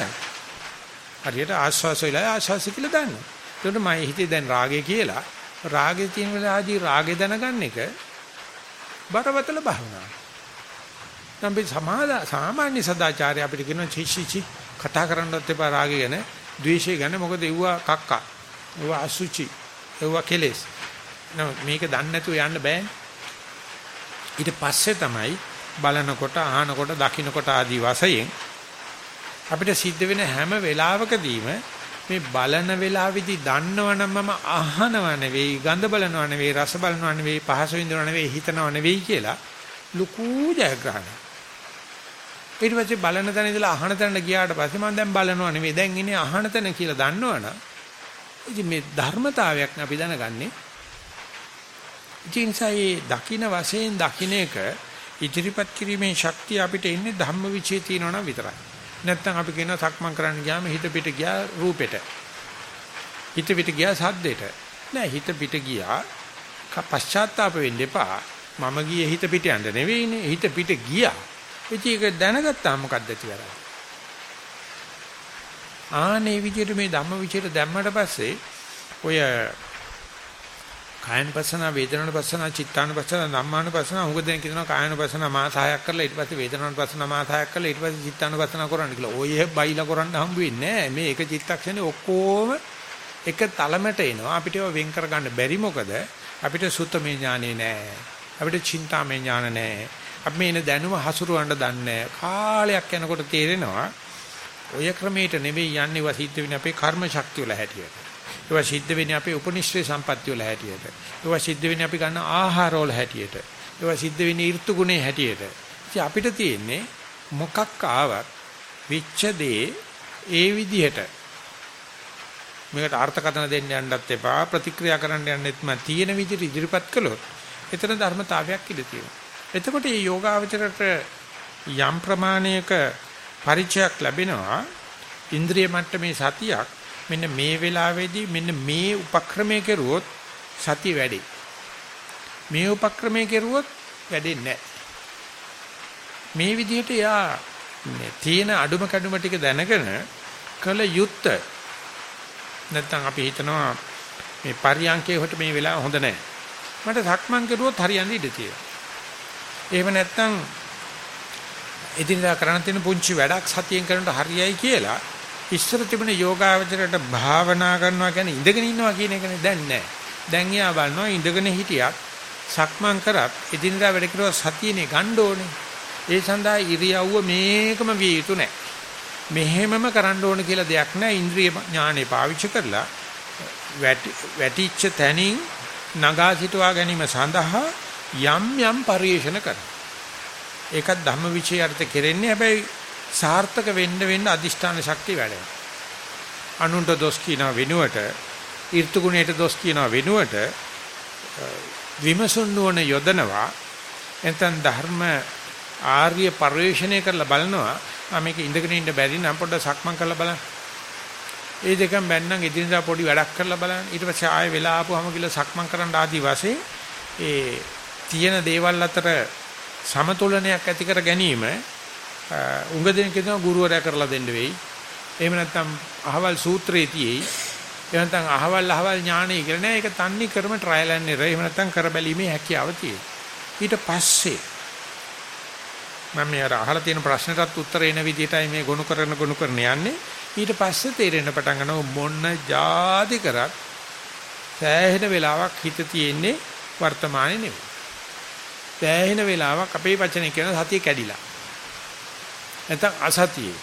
හරියට ආශ්වාස වෙලා ආශ්වාස කියලා දන්න. ඒකට මම හිතේ දැන් රාගය කියලා රාගයේ තියෙන වෙලාවදී රාගය දැනගන්න එක බරපතල භාවනාව. නම් මේ සමාදා සාමාන්‍ය සදාචාරය අපිට කියන චිචිචි කතා කරන්නවත් එපා රාගය ගැන, ද්වේෂය ගැන මොකද ඒවා කක්කා. ඒවා අසුචි. ඒවා කෙලෙස්. නම මේක දන්නේ නැතුව යන්න බෑනේ. ඊට පස්සේ තමයි බලනකොට, අහනකොට, දකින්නකොට ආදී වශයෙන් අපිට සිද්ධ වෙන හැම වෙලාවකදීම මේ බලන වෙලාවේදී දන්නවනම් මම අහනව නෙවෙයි ගඳ බලනව නෙවෙයි රස බලනව නෙවෙයි පහස විඳිනව නෙවෙයි හිතනව නෙවෙයි කියලා ලুকু ජයග්‍රහණය. ඊට පස්සේ බලන තැන ඉඳලා අහන තැනට ගියාට පස්සේ මම දැන් බලනව නෙවෙයි දැන් ඉන්නේ අහන තැන කියලා දන්නවනම් ඉතින් මේ ධර්මතාවයක් අපි දැනගන්නේ ඉතින්සයි දකින්න වශයෙන් දකින්න එක ඉදිරිපත් කිරීමේ ශක්තිය අපිට ඉන්නේ ධම්මවිචේ තියෙනවා විතරයි. නැත්තම් අපි කියනවා සක්මන් කරන්න ගියාම හිත පිට ගියා රූපෙට. හිත පිට ගියා සද්දෙට. නෑ හිත පිට ගියා පශ්චාත්තාප වෙන්න එපා. මම ගියේ හිත පිට යන්න නෙවෙයිනේ. හිත පිට ගියා. ඉතින් ඒක දැනගත්තා මොකක්ද ඇති කරන්නේ? ආනේ විදිහට මේ ධම්ම විචයට දැම්මට පස්සේ ඔය කායනුපස්සන වේදනානුපස්සන චිත්තානුපස්සන ධම්මානුපස්සන උග දෙන කියනවා කායනුපස්සන මාස 6ක් කරලා ඊට පස්සේ වේදනානුපස්සන මාස 6ක් කරලා ඊට පස්සේ චිත්තානුපස්සන කරන්න කියලා. ඔය බයිලා කරන්න හම්බ වෙන්නේ නැහැ. මේ එක චිත්තක්ෂණේ ඔක්කොම එක තලමට එනවා. අපිට ඒවා වෙන් කරගන්න බැරි මොකද? අපිට සුත්තමේ ඥානෙ නැහැ. අපිට චින්තාමේ ඥාන නැහැ. අපි මේ දැනුම හසුරවන්න දන්නේ කාලයක් යනකොට තේරෙනවා ඔය ක්‍රමයට නෙවෙයි යන්නේ වසිද්ධ වෙන අපේ කර්ම ශක්තිය වල හැටියට. ඒවා සිද්ධ වෙන්නේ අපේ උපනිශ්‍රේ සම්පත්තිය වල හැටියට. ඒවා සිද්ධ වෙන්නේ අපි ගන්න ආහාර වල හැටියට. ඒවා සිද්ධ වෙන්නේ ඍතු ගුණේ හැටියට. ඉතින් අපිට තියෙන්නේ මොකක් ආවත් විච්ඡ දේ ඒ විදිහට මේකට අර්ථකථන දෙන්න යන්නත් එපා ප්‍රතික්‍රියා කරන්න යන්නෙත් මා තියෙන විදිහට ඉදිරිපත් කළොත් එතන ධර්මතාවයක් ඉඳී තියෙනවා. එතකොට මේ යෝගාවචරයට යම් ප්‍රමාණයක පරිචයක් ලැබෙනවා ඉන්ද්‍රිය මට්ටමේ සතියක් මෙන්න මේ වෙලාවේදී මෙන්න මේ උපක්‍රමයේ කෙරුවොත් සතිය වැඩි. මේ උපක්‍රමයේ කෙරුවොත් වැඩෙන්නේ නැහැ. මේ විදිහට යා තියෙන අඩුම කැඩුම ටික දැනගෙන කල යුත්ත නැත්තම් අපි හිතනවා මේ පරියන්කේ හොට මේ වෙලාව හොඳ නැහැ. මට සක්මන් කරුවොත් හරියන්නේ ඉඩ තියෙනවා. එහෙම නැත්තම් එදිනදා කරන්න තියෙන පුංචි වැඩක් සතියෙන් කරනට හරියයි කියලා ඉස්සර තිබුණ යෝගාවචරයට භාවනා කරනවා කියන්නේ ඉඳගෙන ඉන්නවා කියන එකනේ දැන් නැහැ. දැන් එයා බලනවා ඉඳගෙන හිටියත් සක්මන් කරත් එදිනදා වැඩ කරුවා සතියනේ ගන්න ඕනේ. ඒ සඳහා ඉරියව්ව මේකම විය යුතු නැහැ. මෙහෙමම කරන්න ඕන කියලා දෙයක් නැහැ. ඉන්ද්‍රිය ඥානෙ පාවිච්චි කරලා වැටිච්ච තැනින් නගා සිටවා ගැනීම සඳහා යම් යම් පරිේශන කරනවා. ඒකත් ධම්මවිචේ අර්ථ කෙරෙන්නේ හැබැයි සාර්ථක වෙන්න වෙන්න අදිෂ්ඨාන ශක්තිය වැඩෙනවා. අනුන්ට දොස් කියන වෙනුවට ඍතු ගුණයට දොස් කියන වෙනුවට විමසුන් නුවණ යොදනවා එතෙන් ධර්ම ආර්ය පරිශ්‍රණය කරලා බලනවා මම මේක ඉඳගෙන ඉන්න බැරි නම් පොඩ්ඩක් සක්මන් කරලා බලන්න. ඒ දෙකම බැන්නම් එදිනදා පොඩි වැඩක් කරලා බලන්න. ඊට පස්සේ ආයෙ වෙලා ආපුවම කියලා සක්මන් කරන්න ආදි වශයෙන් ඒ තියෙන දේවල් අතර සමතුලනයක් ඇති කර ගැනීම උඟ දෙනෙක් කියනවා ගුරුවරයා කරලා දෙන්න වෙයි. එහෙම නැත්නම් අහවල් සූත්‍රයේ තියෙයි. එහෙම නැත්නම් අහවල් අහවල් ඥානෙ කියලා නෑ. ඒක තන්නේ කරම ට්‍රයල් ඇන් එරර්. එහෙම නැත්නම් කරබැලීමේ හැකියාව තියෙයි. ඊට පස්සේ මම මේ අර අහලා තියෙන ප්‍රශ්නටත් උත්තර එන විදිහටයි මේ ගොනු කරන ගොනු කරන යන්නේ. ඊට පස්සේ තේරෙන්න පටන් ගන්නවා මොන જાති කරත් සෑහෙන වෙලාවක් හිත තියෙන්නේ වර්තමානයේ නෙවෙයි. සෑහෙන වෙලාවක් අපේ වචනේ කියන සතිය කැඩිලා. නැත්නම් අසතියේ.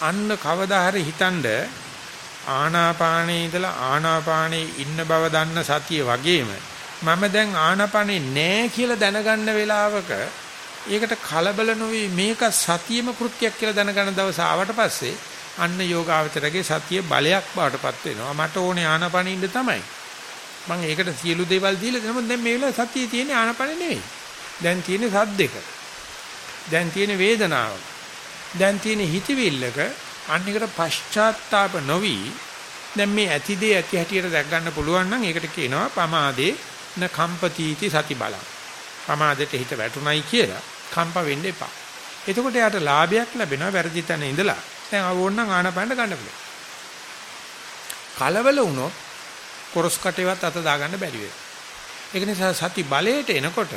අන්න කවදා හරි හිතනද ආනාපානේ ඉඳලා ආනාපානේ ඉන්න බව දන්න සතිය වගේම මම දැන් ආනාපානේ නෑ කියලා දැනගන්න වෙලාවක ඒකට කලබල නොවි මේක සතියම කෘත්‍යයක් කියලා දැනගන්න දවස ආවට පස්සේ අන්න යෝගාවචරගේ සතිය බලයක් බවටපත් වෙනවා. මට ඕනේ ආනපනින්න තමයි. මම ඒකට සියලු දේවල් දීලා දෙනවා. දැන් මේ වෙලාවේ සතියේ තියෙන ආනපන නෙවෙයි. දැන් තියෙන සද්දෙක. දැන් තියෙන වේදනාව. දැන් තියෙන හිතවිල්ලක අන්නේකට පශ්චාත්තාප නොවි දැන් මේ ඇති දේ ඇති හැටියට දැක් ගන්න පුළුවන් නම් ඒකට කියනවා පමාදේ න කම්පතිති සති බලං. පමාදයට හිත වැටුණයි කියලා කම්ප වෙන්න එපා. එතකොට යාට ලාභයක් ලැබෙනවා වැරදි තැන ඉඳලා. දැන් අවෝන්නම් ආනපන්න ගන්න පුළුවන්. කලබල වුණොත් කොරස් කටේවත් අත දාගන්න බැරි වෙනවා. ඒක නිසා සති බලයට එනකොට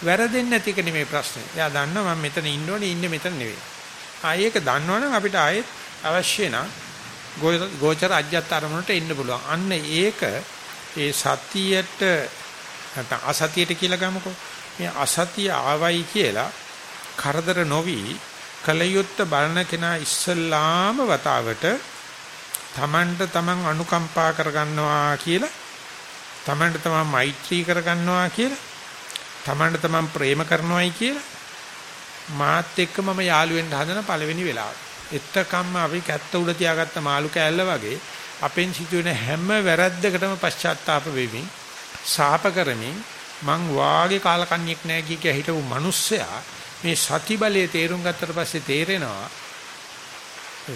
වැරදෙන්නේ නැති එක නෙමෙයි ප්‍රශ්නේ. එයා දන්නවා මම මෙතන ඉන්න ඕනේ ඉන්නේ මෙතන නෙවෙයි. ආයෙක දන්නවනම් අපිට ආයෙත් අවශ්‍ය නම් ගෝචර අජ්‍යත් අරමුණට එන්න පුළුවන්. අන්න ඒක ඒ සතියට නැත්නම් අසතියට කියලා ගමුකෝ. මේ අසතිය ආවයි කියලා කරදර නොවි කලයුත්ත බලන කෙනා ඉස්සල්ලාම වතාවට තමන්ට තමන් අනුකම්පා කරගන්නවා කියලා තමන්ට තමන් මෛත්‍රී කරගන්නවා කියලා තමන්ට තමන් ප්‍රේම කරනවායි කියලා මාත් එක්ක මම යාළු වෙන්න හදන පළවෙනි වෙලාව. එත්තකම්ම අපි කැත්ත උඩ තියාගත්ත මාළු කෑල්ල වගේ අපෙන් සිදුවෙන හැම වැරද්දකටම පශ්චාත්තාප වෙමින් සාප කරමින් මං වාගේ කාලකන්ණියෙක් නෑ කිය කිය හිටපු මිනිස්සයා මේ සති බලයේ තේරුම් ගත්තට පස්සේ තේරෙනවා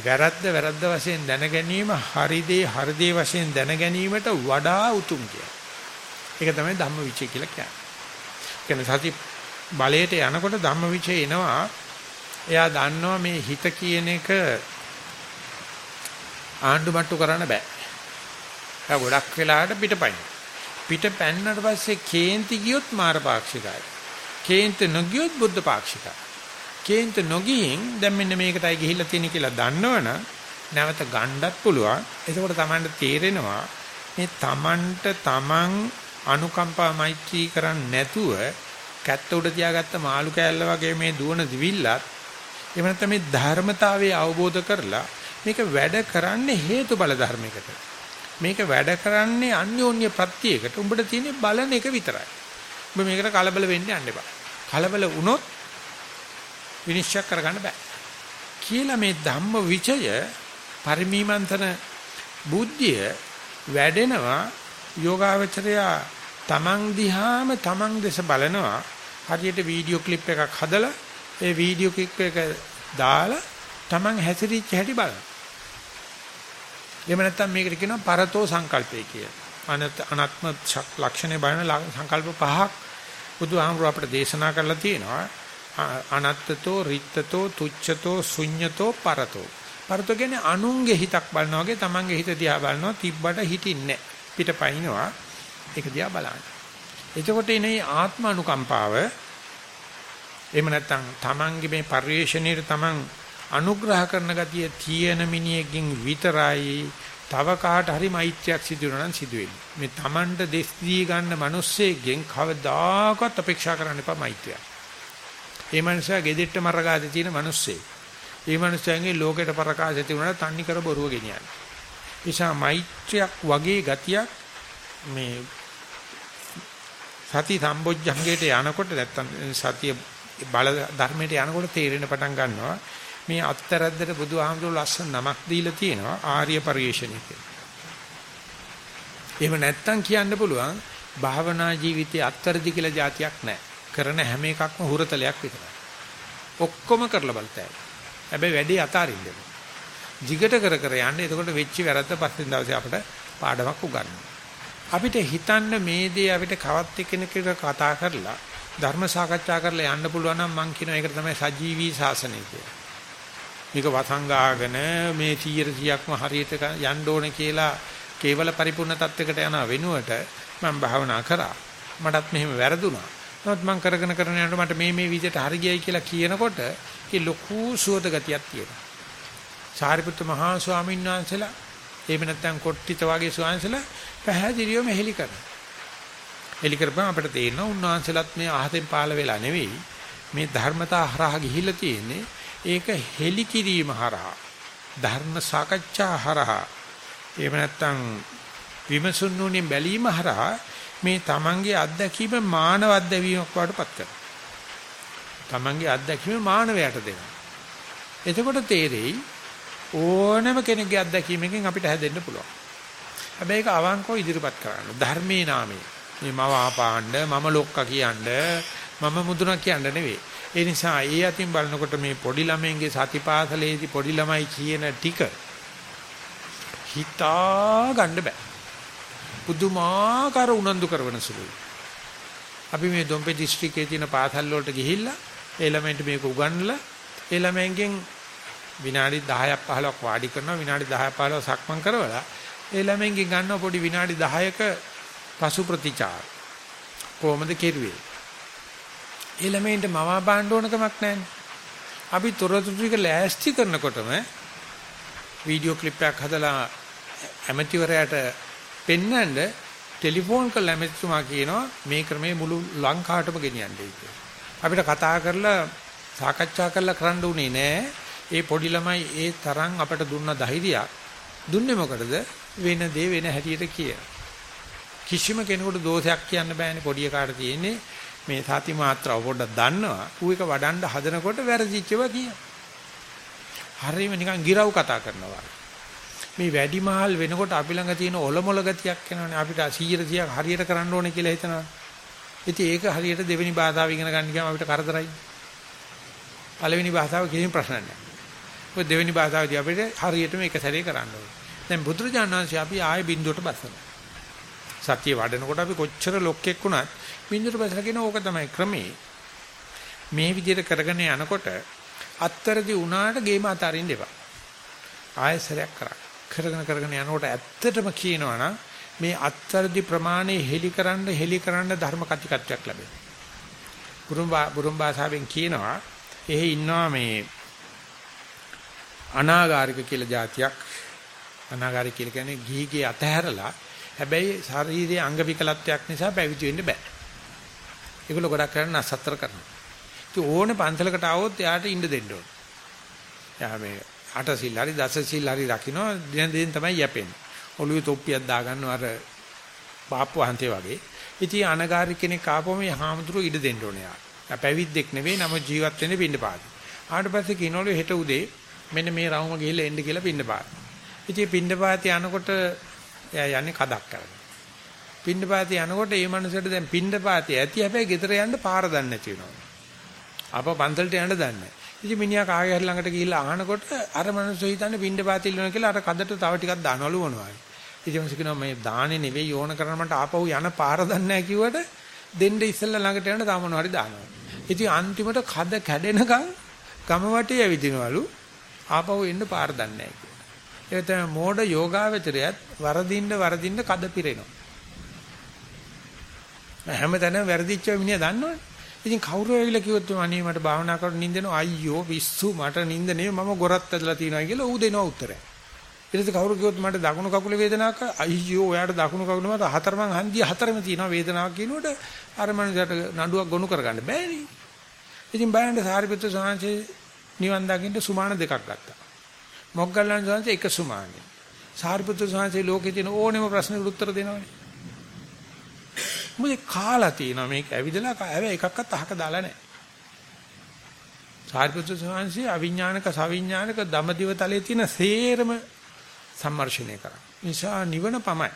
වැරද්ද වැරද්ද වශයෙන් දැන ගැනීම හරිදේ හරිදේ වශයෙන් දැන ගැනීමට වඩා උතුම් කියලා. ඒක තමයි ධම්මවිචය කියලා කියන්නේ. කියන්නේ සති බලයට යනකොට ධම්මවිචය එනවා. එයා දන්නවා මේ හිත කියන එක ආණ්ඩු මට්ටු කරන්න බෑ. ඒක ගොඩක් වෙලාවට පිටපයින්. පිට පැන්නට පස්සේ කේන්ති ගියොත් මාරපාක්ෂිකයි. කේන්ති නොගියොත් බුද්ධ පාක්ෂිකයි. කේන්ති නොගියින් දැන් මෙන්න මේකටයි ගිහිල්ලා තියෙන කියලා දන්නවනම් නැවත ගණ්ඩත් පුළුවන්. එතකොට Tamanට තේරෙනවා මේ Tamanට Taman අනුකම්පා මෛත්‍රී කරන්නේ නැතුව කැත්ත උඩ තියාගත්ත මාළු කෑල්ල වගේ මේ දුවන දිවිල්ලත් එහෙම නැත්නම් මේ ධර්මතාවය අවබෝධ කරලා මේක වැඩ කරන්නේ හේතු බල ධර්මයකට. මේක වැඩ කරන්නේ අන්‍යෝන්‍ය ප්‍රත්‍යයකට. උඹට තියෙන්නේ බලන එක විතරයි. උඹ මේකට කලබල වෙන්න යන්න එපා. කලබල වුණොත් විනිශ්චය කරගන්න බෑ. කියලා මේ ධම්ම විචය පරිමීමන්තන බුද්ධිය වැඩෙනවා යෝගාවචරය තමන් දිහාම තමන් දෙස බලනවා හරියට වීඩියෝ ක්ලිප් එකක් හදලා ඒ වීඩියෝ ක්ලිප් එක දාලා තමන් හැසිරිච්ච හැටි බලනවා එහෙම නැත්නම් මේකට කියනවා පරතෝ සංකල්පය කියලා. අනත් අනාත්ම ලක්ෂණේ බලන සංකල්ප පහක් බුදුහාමුදුර අපිට දේශනා කරලා තියෙනවා. අනත්තතෝ රිත්තතෝ තුච්ඡතෝ ශුඤ්ඤතෝ පරතෝ. පරතෝ කියන්නේ අනුන්ගේ හිතක් බලනවා වගේ තමන්ගේ හිත දිහා බලනවා තිබ්බට හිටින්නේ පිටපයින්නවා. ඒක දිහා බලන්න. එතකොට ඉනේ ආත්ම අනුකම්පාව එහෙම නැත්නම් තමන්ගේ මේ පරිශ්‍රණයට තමන් අනුග්‍රහ කරන ගතිය තියෙන මිනිහෙකින් විතරයි තව කාට හරි මෛත්‍රියක් සිදු වෙනවා නම් සිදු වෙන්නේ. මේ තමන්ට දෙස් දී ගන්න මිනිස්සෙක්ගෙන් කවදාකවත් අපේක්ෂා කරන්න එපා මෛත්‍රිය. ඒ මනුස්සයා gedette මරගාද තියෙන මිනිස්සෙක්. ඒ මනුස්සයන්ගේ ලෝකෙට ප්‍රකාශ තිබුණා තන්නි කර බොරුව ගෙනියන්නේ. නිසා මෛත්‍රියක් වගේ ගතියක් මේ සති සම්බොජ්ජංගයට යනකොට නැත්තම් සතිය බල ධර්මයට යනකොට තේරෙන පටන් ගන්නවා මේ අත්තරද්දට බුදුහාමුදුරුවෝ ලස්සන නමක් දීලා තියෙනවා ආර්ය පරිශ්‍රණය කියලා. එහෙම නැත්තම් කියන්න පුළුවන් භාවනා ජීවිතයේ අත්තරදි කියලා જાතියක් නැහැ. කරන හැම එකක්ම හුරතලයක් විතරයි. ඔක්කොම කරලා බලතයි. හැබැයි වැඩි අතාරින්න. Jigata කර කර යන්නේ එතකොට වෙච්ච වැරද්ද පස්සේ දවසේ අපිට පාඩමක් උගන්වනවා. අපිට හිතන්න මේ දේ අපිට කවත් එක්කෙනෙක් කතා කරලා ධර්ම සාකච්ඡා කරලා යන්න පුළුවන් නම් මම කියනවා ඒකට තමයි සජීවී ශාසනය කියලා. මේක වසංගාගෙන මේ 100%ක්ම හරියට යන්න ඕනේ කියලා කේවල පරිපූර්ණ තත්වයකට යන වෙනුවට මම භාවනා කරා. මටත් මෙහෙම වැරදුනා. නමුත් මම කරගෙන කරගෙන යනකොට මට මේ මේ විදිහට හරි ගියයි කියලා කියනකොට ඒ ලොකු සුවද ගතියක් තියෙනවා. සාරිපුත්ත මහා ස්වාමීන් වහන්සේලා එහෙම නැත්නම් කොට්ටිත වගේ ස්වාමීන් වහන්සේලා පැහැදිලිවම හෙලි කරනවා. හෙලි කරපුවම අපිට තේරෙනවා උන්වහන්සේලාත් මේ අහතෙන් පාළ වෙලා නෙවෙයි මේ ධර්මතා හරහා ගිහිල්ලා තියෙන්නේ ඒක හෙලි කිරීම හරහා ධර්ම සාකච්ඡා හරහා එහෙම නැත්නම් විමසුන් නුනේ බැලීම හරහා මේ තමන්ගේ අත්දැකීම මානව අත්දැකීමක් වඩපත් කරනවා. තමන්ගේ අත්දැකීම මානවයට දෙනවා. එතකොට තේරෙයි ඕනම කෙනෙක්ගේ අත්දැකීමකින් අපිට හැදෙන්න පුළුවන්. හැබැයි ඒක අවංකව ඉදිරිපත් කරන්න. ධර්මයේ නාමයෙන්. මේ මව ආපාණ්ඩ මම ලොක්කා කියන්න මම මුදුනක් කියන්න නෙවෙයි. ඒ නිසා ඒ අතින් බලනකොට මේ පොඩි ළමයින්ගේ සතිපාසලේදී පොඩි ළමයි කියන ටික හිතා ගන්න බෑ. පුදුමාකාර උනන්දු කරවන සුළුයි. අපි මේ දොම්පේ දිස්ත්‍රික්කයේ තියෙන පාසල් වලට ගිහිල්ලා ඒ ළමයින්ට මේක උගන්වලා ඒ ළමයින්ගෙන් විනාඩි 10ක් 15ක් වාඩි කරනවා විනාඩි 10 15 සක්මන් කරවලා ඒ ළමයින්ගෙන් ගන්න පොඩි විනාඩි 10ක පසු ප්‍රතිචාර කොහොමද කෙරුවේ ඒ ළමයින්ට මවා බාන්න ඕන කමක් නැහැ. අපි තොරතුරු ටික ලෑස්ති කරනකොටම වීඩියෝ ක්ලිප් එකක් හදලා ඇමතිවරයාට පෙන්වන්න ටෙලිෆෝන් කරලා ඇමතිතුමා කියනවා මේ ක්‍රමයේ මුළු ලංකාවටම ගෙනියන්නයි කියලා. අපිට කතා කරලා සාකච්ඡා කරලා කරන්න උනේ නෑ. ඒ පොඩි ළමයි ඒ තරම් අපට දුන්න ධෛර්යයක් දුන්නේ මොකටද? වෙන දේ වෙන හැටියට කිය. කිසිම කෙනෙකුට දෝෂයක් කියන්න බෑනේ පොඩි එකාට තියෙන්නේ මේ සති මාත්‍රාව පොඩ්ඩක් දන්නවා. ඌ එක වඩන්න හදනකොට වැරදිච්චව කියන. හරියම නිකන් ගිරව් කතා කරනවා. මේ වැඩිමහල් වෙනකොට අපි ළඟ තියෙන ඔලොමොල ගතියක් එනවනේ අපිට 100 100ක් හරියට කරන්න ඕනේ කියලා හිතනවා. ඉතින් ඒක හරියට දෙවෙනි භාෂාව ඉගෙන ගන්න ගියාම අපිට කරදරයි. පළවෙනි භාෂාව කිසිම ප්‍රශ්නයක් නැහැ. ඔය දෙවෙනි භාෂාවදී අපිට හරියටම එක සැරේ කරන්න ඕනේ. දැන් බුදුරජාණන් වහන්සේ අපි ආයේ බින්දුවට බස්සනවා. සතිය වඩනකොට අපි කොච්චර ලොක්ෙක් වුණත් බින්දුවට බසලා කියන ඕක තමයි ක්‍රමේ. මේ විදිහට කරගෙන යනකොට අත්තරදි උනාට ගේම අතාරින්න එපා. ආයෙසරයක් කරා. කරගෙන කරගෙන යනකොට ඇත්තටම කියනවනම් මේ අත්තරදි ප්‍රමාණය හෙලිකරන්න හෙලිකරන්න ධර්ම කතිකත්වයක් ලැබෙනවා. බුරුම්බා බුරුම් භාෂාවෙන් කියනවා එහෙ ඉන්නවා මේ අනාගාരിක කියලා જાතියක් අනාගාරික කියලා කියන්නේ ගිහිගේ අතහැරලා හැබැයි ශාරීරික අංග විකලත්වයක් නිසා පැවිදි වෙන්න බෑ. ඒගොල්ලෝ ගොඩක් කරන්නේ අසත්තර කරනවා. ඉතින් ඕනේ පන්සලකට આવොත් එයාට ඉන්න දෙන්න ඕන. එයා මේ අට සිල් හරි දස සිල් හරි රකින්න දින දින තමයි යැපෙන්නේ. ඔළුවේ තොප්පියක් දාගන්නවා අර පාප්පු හන්තේ වගේ. ඉතින් අනාගාරික කෙනෙක් ආපම මේ හාමුදුරුවෝ ඉඩ දෙන්න ඕනේ එයාට. පැවිද්දෙක් නෙවෙයි නම ජීවත් වෙන්නේ පින්නපාතේ. ආට පස්සේ කිනෝලේ හෙට උදේ මෙන්න මේ රවුම ගිහිල්ලා එන්න කියලා පින්න පාද. ඉතින් පින්න පාත යනකොට එයා යන්නේ කඩක් කරගෙන. පින්නපාතේ යනකොට මේ මනුස්සයට දැන් පින්නපාතේ ඇති හැබැයි ගෙදර යන්න පාර දන්නේ නැති වෙනවා. අප පන්සලට යන්න දන්නේ ඉතින් මිනිහා කාගේ හරි ළඟට ගිහිල්ලා අහනකොට අර මනුස්සය හිතන්නේ පින්ඩ පාතිල් වෙනවා කියලා අර කදට තව ටිකක් දානවලු මොනවායි. ඉතින් මම කියනවා මේ දාන්නේ නෙවෙයි ඕන කරන මට ආපහු යන පාර දන්නේ නැහැ කිව්වට දෙන්න ඉස්සෙල්ලා ළඟට යන තව මොනවා හරි දානවා. ඉතින් අන්තිමට කද කැඩෙනකන් ගම වටේ ඇවිදිනවලු ආපහු එන්න පාර දන්නේ නැහැ කියලා. ඒ තමයි මෝඩ යෝගාවචරයත් වරදින්න වරදින්න කද පිරෙනවා. හැමතැනම වැරදිච්ච මිනිහා දන්නවනේ. ඉතින් කවුරු ඇවිල්ලා කිව්වොත් අනේ මට භාවනා කරන්න නිින්දෙනවා අයියෝ පිස්සු මට නිින්ද නෙවෙයි මම ගොරත් ඇදලා තියෙනවා කියලා ඌ දෙනවා උත්තරය. ඊට පස්සේ කවුරු කිව්වොත් මට දකුණු කකුලේ වේදනාවක් අයියෝ ඔයාට දකුණු කකුල මත හතරමං හන්දිය හතරම තියෙනවා වේදනාවක් කියනකොට අර මනුස්සයාට නඩුවක් ගොනු කරගන්න බෑනේ. ඉතින් බලන්න සාරිපුත්‍ර සාංශේ නිවන් දකින්න සුමාන දෙකක් ගත්තා. මොග්ගල්ලාන සාංශේ එක සුමානේ. සාරිපුත්‍ර සාංශේ ලෝකේ තියෙන ඕනෙම ප්‍රශ්නෙකට උත්තර දෙනවනේ. මොකද කාලා තියෙනවා මේක ඇවිදලා හැබැයි එකක්වත් අහක දාලා නැහැ. සාරිපුත්‍ර සාංශේ අවිඥානික සවිඥානික දමදිව තලයේ තියෙන සේරම සම්මර්ෂණය කරා. නිසා නිවන පමයි.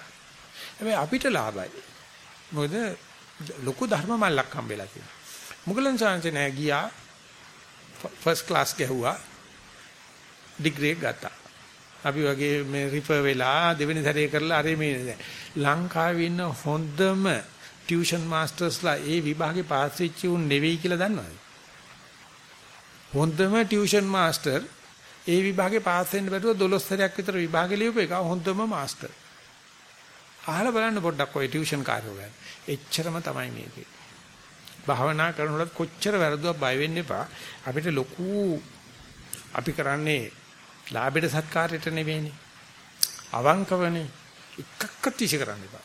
හැබැයි අපිට ලාභයි. මොකද ලොකු ධර්ම මල්ලක් හම්බෙලා තියෙනවා. මුගලන් සාංශේ නෑ ගියා ෆස්ට් ක්ලාස් ගැහුවා ඩිග්‍රී ගත්තා. අපි වගේ මේ රිෆර් වෙලා දෙවෙනි සැරේ කරලා අර මේ ලංකාවේ ඉන්න හොඳම ටියුෂන් මාස්ටර්ස්ලා ඒ විභාගේ පාස් වෙච්ච උන් නෙවෙයි කියලා දන්නවද? හොඳම ටියුෂන් මාස්ටර් ඒ විභාගේ පාස් වෙන්න බැරුව 12 සැරයක් විතර විභාගේ ලියපු එක හොඳම මාස්ටර්. අහලා බලන්න පොඩ්ඩක් ඔය ටියුෂන් කාර්යෝ ගැන. එච්චරම තමයි මේකේ. භාවනා කරනකොට කොච්චර වැරදුවක් බය වෙන්න එපා. අපිට ලොකු අපි කරන්නේ ලාභයට සත්කාරයට නෙවෙයිනේ. අවංකවනේ එකක්වත් විශ්ි කරන්න එපා.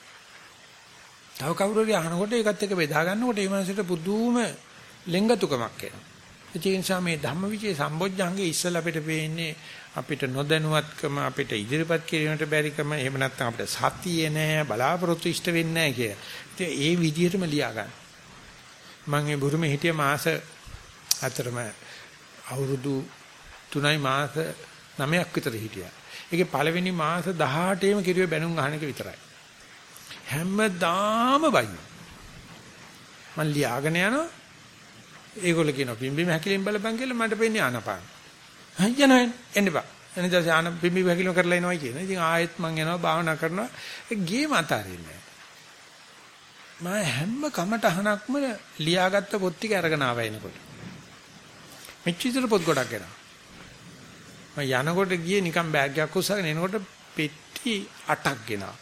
තව කවුරු හරි අහනකොට ඒකත් එක්ක බෙදා ගන්නකොට ඒ මනසට පුදුම ලෙංගතුකමක් එනවා. ඒ නිසා මේ ධම්මවිචේ සම්බොජ්ජංගේ ඉස්සල අපිට පේන්නේ අපිට නොදැනුවත්කම අපිට ඉදිරිපත් කිරීමට බැරිකම එහෙම නැත්නම් අපිට සතිය නෑ බලාපොරොත්තු ඉෂ්ට වෙන්නේ නෑ කිය. ඉතින් ඒ විදිහටම ලියා ගන්න. මම මේ බුරුමේ හිටිය මාස අතරම අවුරුදු 3යි මාස 9ක් විතර හිටියා. ඒකේ පළවෙනි මාස 18ෙම කිරුවේ බැනුම් අහන එක විතරයි. හැමදාම බයි. මං ලියාගෙන යනවා. ඒගොල්ලෝ කියනවා පිම්බිම හැකිලින් බලපන් කියලා මට පෙන්නේ ආනපාන. හයියනයි එන්න බා. එනිදා ආන පිම්බිම හැකිලිම කරලා එනවා කියන. ඉතින් ආයෙත් මං එනවා භාවනා කරනවා. ඒ ගේම අතාරින්නේ මම හැම කමටහනක්ම ලියාගත්ත පොත් ටික අරගෙන ආවා එනකොට. මෙච්චිතර පොත් ගොඩක් එනවා. මම යනකොට ගියේ නිකන් බෑග් එකක් උස්සගෙන එනකොට පෙට්ටි 8ක් ගෙනා.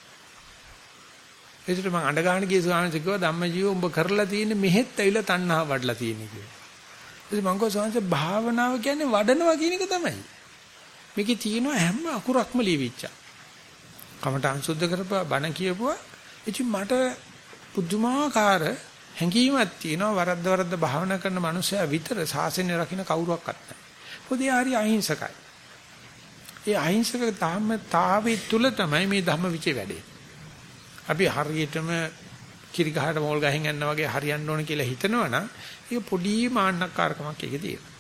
ඒකට මම අඬ ගන්න ගිය ස්වාමීන් වහන්සේ කිව්වා ධම්මජීව උඹ කරලා තියෙන මෙහෙත් ඇවිල්ලා තණ්හාව වඩලා තියෙන කියලා. ඉතින් මම කිව්වා ස්වාමීන් වහන්සේ භාවනාව කියන්නේ වඩනවා කියන එක තමයි. මේකේ තියෙනවා හැම අකුරක්ම ලියවිච්චා. කමඨං සුද්ධ කරපුවා බණ කියපුවා. ඉතින් මට පුදුමාකාර හැඟීමක් තියෙනවා වරද්ද වරද්ද භාවනා කරන මනුස්සයා විතර සාසනය රකින්න කවුරුවක්වත් නැහැ. පොඩි හරි අහිංසකයි. ඒ අහිංසක තාමතාවේ තුල තමයි මේ ධම්ම විචේ වැඩේ. අපි හරියටම කිරි ගහට මෝල් ගහෙන් යනවා වගේ හරියන්න ඕන කියලා හිතනවනම් ඒක පොඩි මාන්නක්කාරකමක් එකේ තියෙනවා.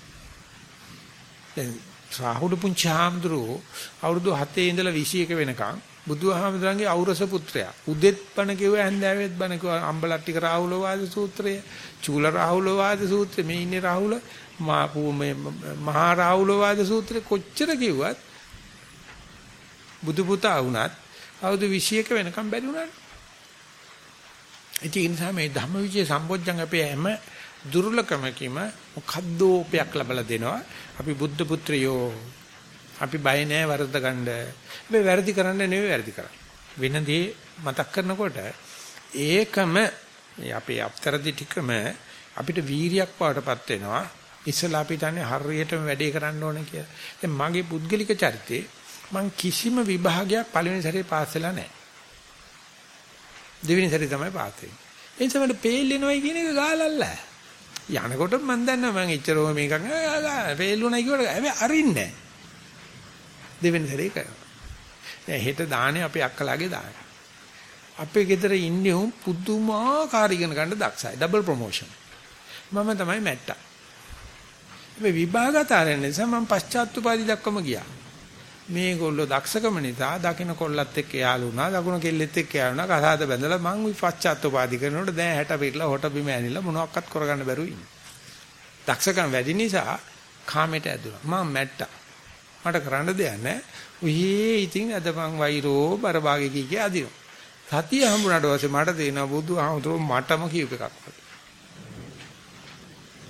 දැන් රාහුල පුංචාම්දුරෝ අවුරුදු 7 ඉඳලා 21 වෙනකන් බුදුහාමුදුරන්ගේ ඖරස පුත්‍රයා උදෙත් බණ කිව්වා හැන්දෑවෙත් බණ කිව්වා අම්බලට්ටික රාහුල වාද සූත්‍රය චූල රාහුල වාද සූත්‍රය මේ ඉන්නේ රාහුල මහා රාහුල වාද සූත්‍රය කොච්චර කිව්වත් බුදු පුතා වුණත් අවුරුදු 21 වෙනකම් බැරි වුණානේ. ඒ නිසා මේ ධම්මවිචේ සම්බොජ්ජං අපේ හැම දුර්ලකමකීම මොකද්දෝපයක් ලැබලා දෙනවා. අපි බුද්ධ පුත්‍රයෝ. අපි බය නැහැ වරද ගන්න. මේ වැරදි කරන්න නෙවෙයි වැරදි කරන්නේ. වෙනදී මතක් කරනකොට ඒකම අපේ අපතරදි ටිකම අපිට වීරියක් වඩටපත් වෙනවා. ඉස්සලා අපි තන්නේ හරියටම වැඩේ කරන්න ඕනේ කියලා. දැන් මගේ පුද්ගලික චරිතේ මං කිසිම විභාගයක් පළවෙනි සැරේ පාස් වෙලා නැහැ. දෙවෙනි සැරේ තමයි පාස් වෙන්නේ. ඒ නිසා මට පේල් වෙනවයි කියන එක ගාලල්ල. යනකොට මං දන්නවා මං එච්චරම මේකක් පේල් වුණා කියවට හැබැයි අරින්නේ නැහැ. දෙවෙනි සැරේ කරනවා. දැන් හෙට දාන්නේ අපේ අක්කලාගේ දාන. අපේ ගෙදර ඉන්නේ උන් පුදුමාකාර ඉගෙන ගන්න දක්ෂයි. Double promotion. මම තමයි මැට්ටා. මේ විභාගතරෙන් නිසා මම පශ්චාත්තුපාදි දක්වම ගියා. මේගොල්ලෝ දක්ෂකම නිසා දකින්න කොල්ලත් එක්ක යාළු වුණා දකුණු කෙල්ලෙත් එක්ක යාළු වුණා කසාද බැඳලා මං විපච්චාත්ෝපාදි කරනකොට දැන් 60 පිටලා හොට බිම ඇනිලා මොනවත් කරගන්න බැරුව ඉන්නේ. දක්ෂකම් වැඩි නිසා කාමයට ඇදුණා. මම මැට්ටා. මට කරන්න දෙයක් නැහැ. උයේ ඉතින් අදපන් වෛරෝ බරභාගේ කී කිය අදිනවා. සතිය හම්බුනාට පස්සේ මට තේනවා බුදුහාමුදුරුවෝ මටම කියූප එකක් වගේ.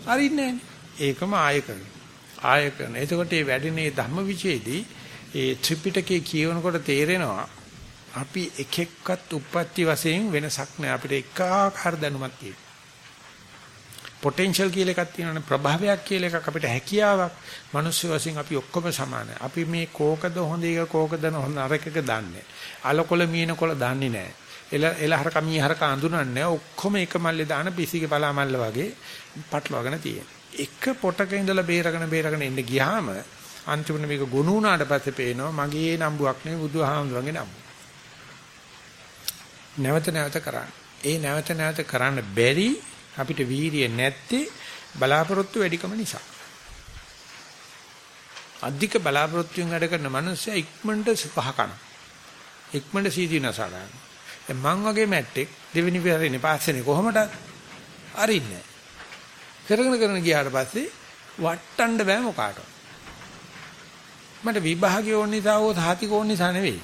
හරින්නේ ඒකම ආය කරනවා. ආය කරන. එතකොට මේ වැඩිනේ ධම්මවිචේදී ඒ ත්‍රිපිටකයේ කියවනකොට තේරෙනවා අපි එක එක්කත් උප්පත්ති වශයෙන් වෙනසක් නෑ අපිට එකාකාර දැනුමක් තියෙනවා. පොටෙන්ෂල් කියලා එකක් තියෙනවානේ ප්‍රභාවයක් කියලා එකක් අපිට හැකියාවක් මිනිස්සු වශයෙන් අපි ඔක්කොම සමානයි. අපි මේ කෝකද හොඳ එක කෝකද හොඳ නරක එක දන්නේ. අලකොල මීනකොල දන්නේ නැහැ. එල එලහරක මීහරක අඳුනන්නේ ඔක්කොම එක මල්ලේ දාන පිසිගේ පලා මල්ල වගේ පටලවාගෙන තියෙනවා. එක පොටක ඉඳලා බේරගෙන බේරගෙන ඉන්න ගියාම අන්තිමට මේක ගොනු වුණාට පස්සේ පේනවා මගේ නම්බුවක් නෙවෙයි බුදුහාමුදුරන්ගේ නම්බුව. නැවත නැවත කරන්න. ඒ නැවත නැවත කරන්න බැරි අපිට වීරිය නැත්තේ බලාපොරොත්තු වැඩිකම නිසා. අධික බලාපොරොත්තුෙන් වැඩ කරන මනුස්සයා ඉක්මනට පහ කන. ඉක්මනට සීදී නසා ගන්න. දැන් මං වගේ මැට්ටෙක් දෙවෙනි පෙරේනේ පාස්සනේ කොහොමද? අරින්නේ. කරගෙන කරගෙන ගියාට පස්සේ වට්ටන්න බෑ මොකාටවත්. මට විභාගය ඕන නිසා හෝ සාතික ඕන නිසා නෙවෙයි.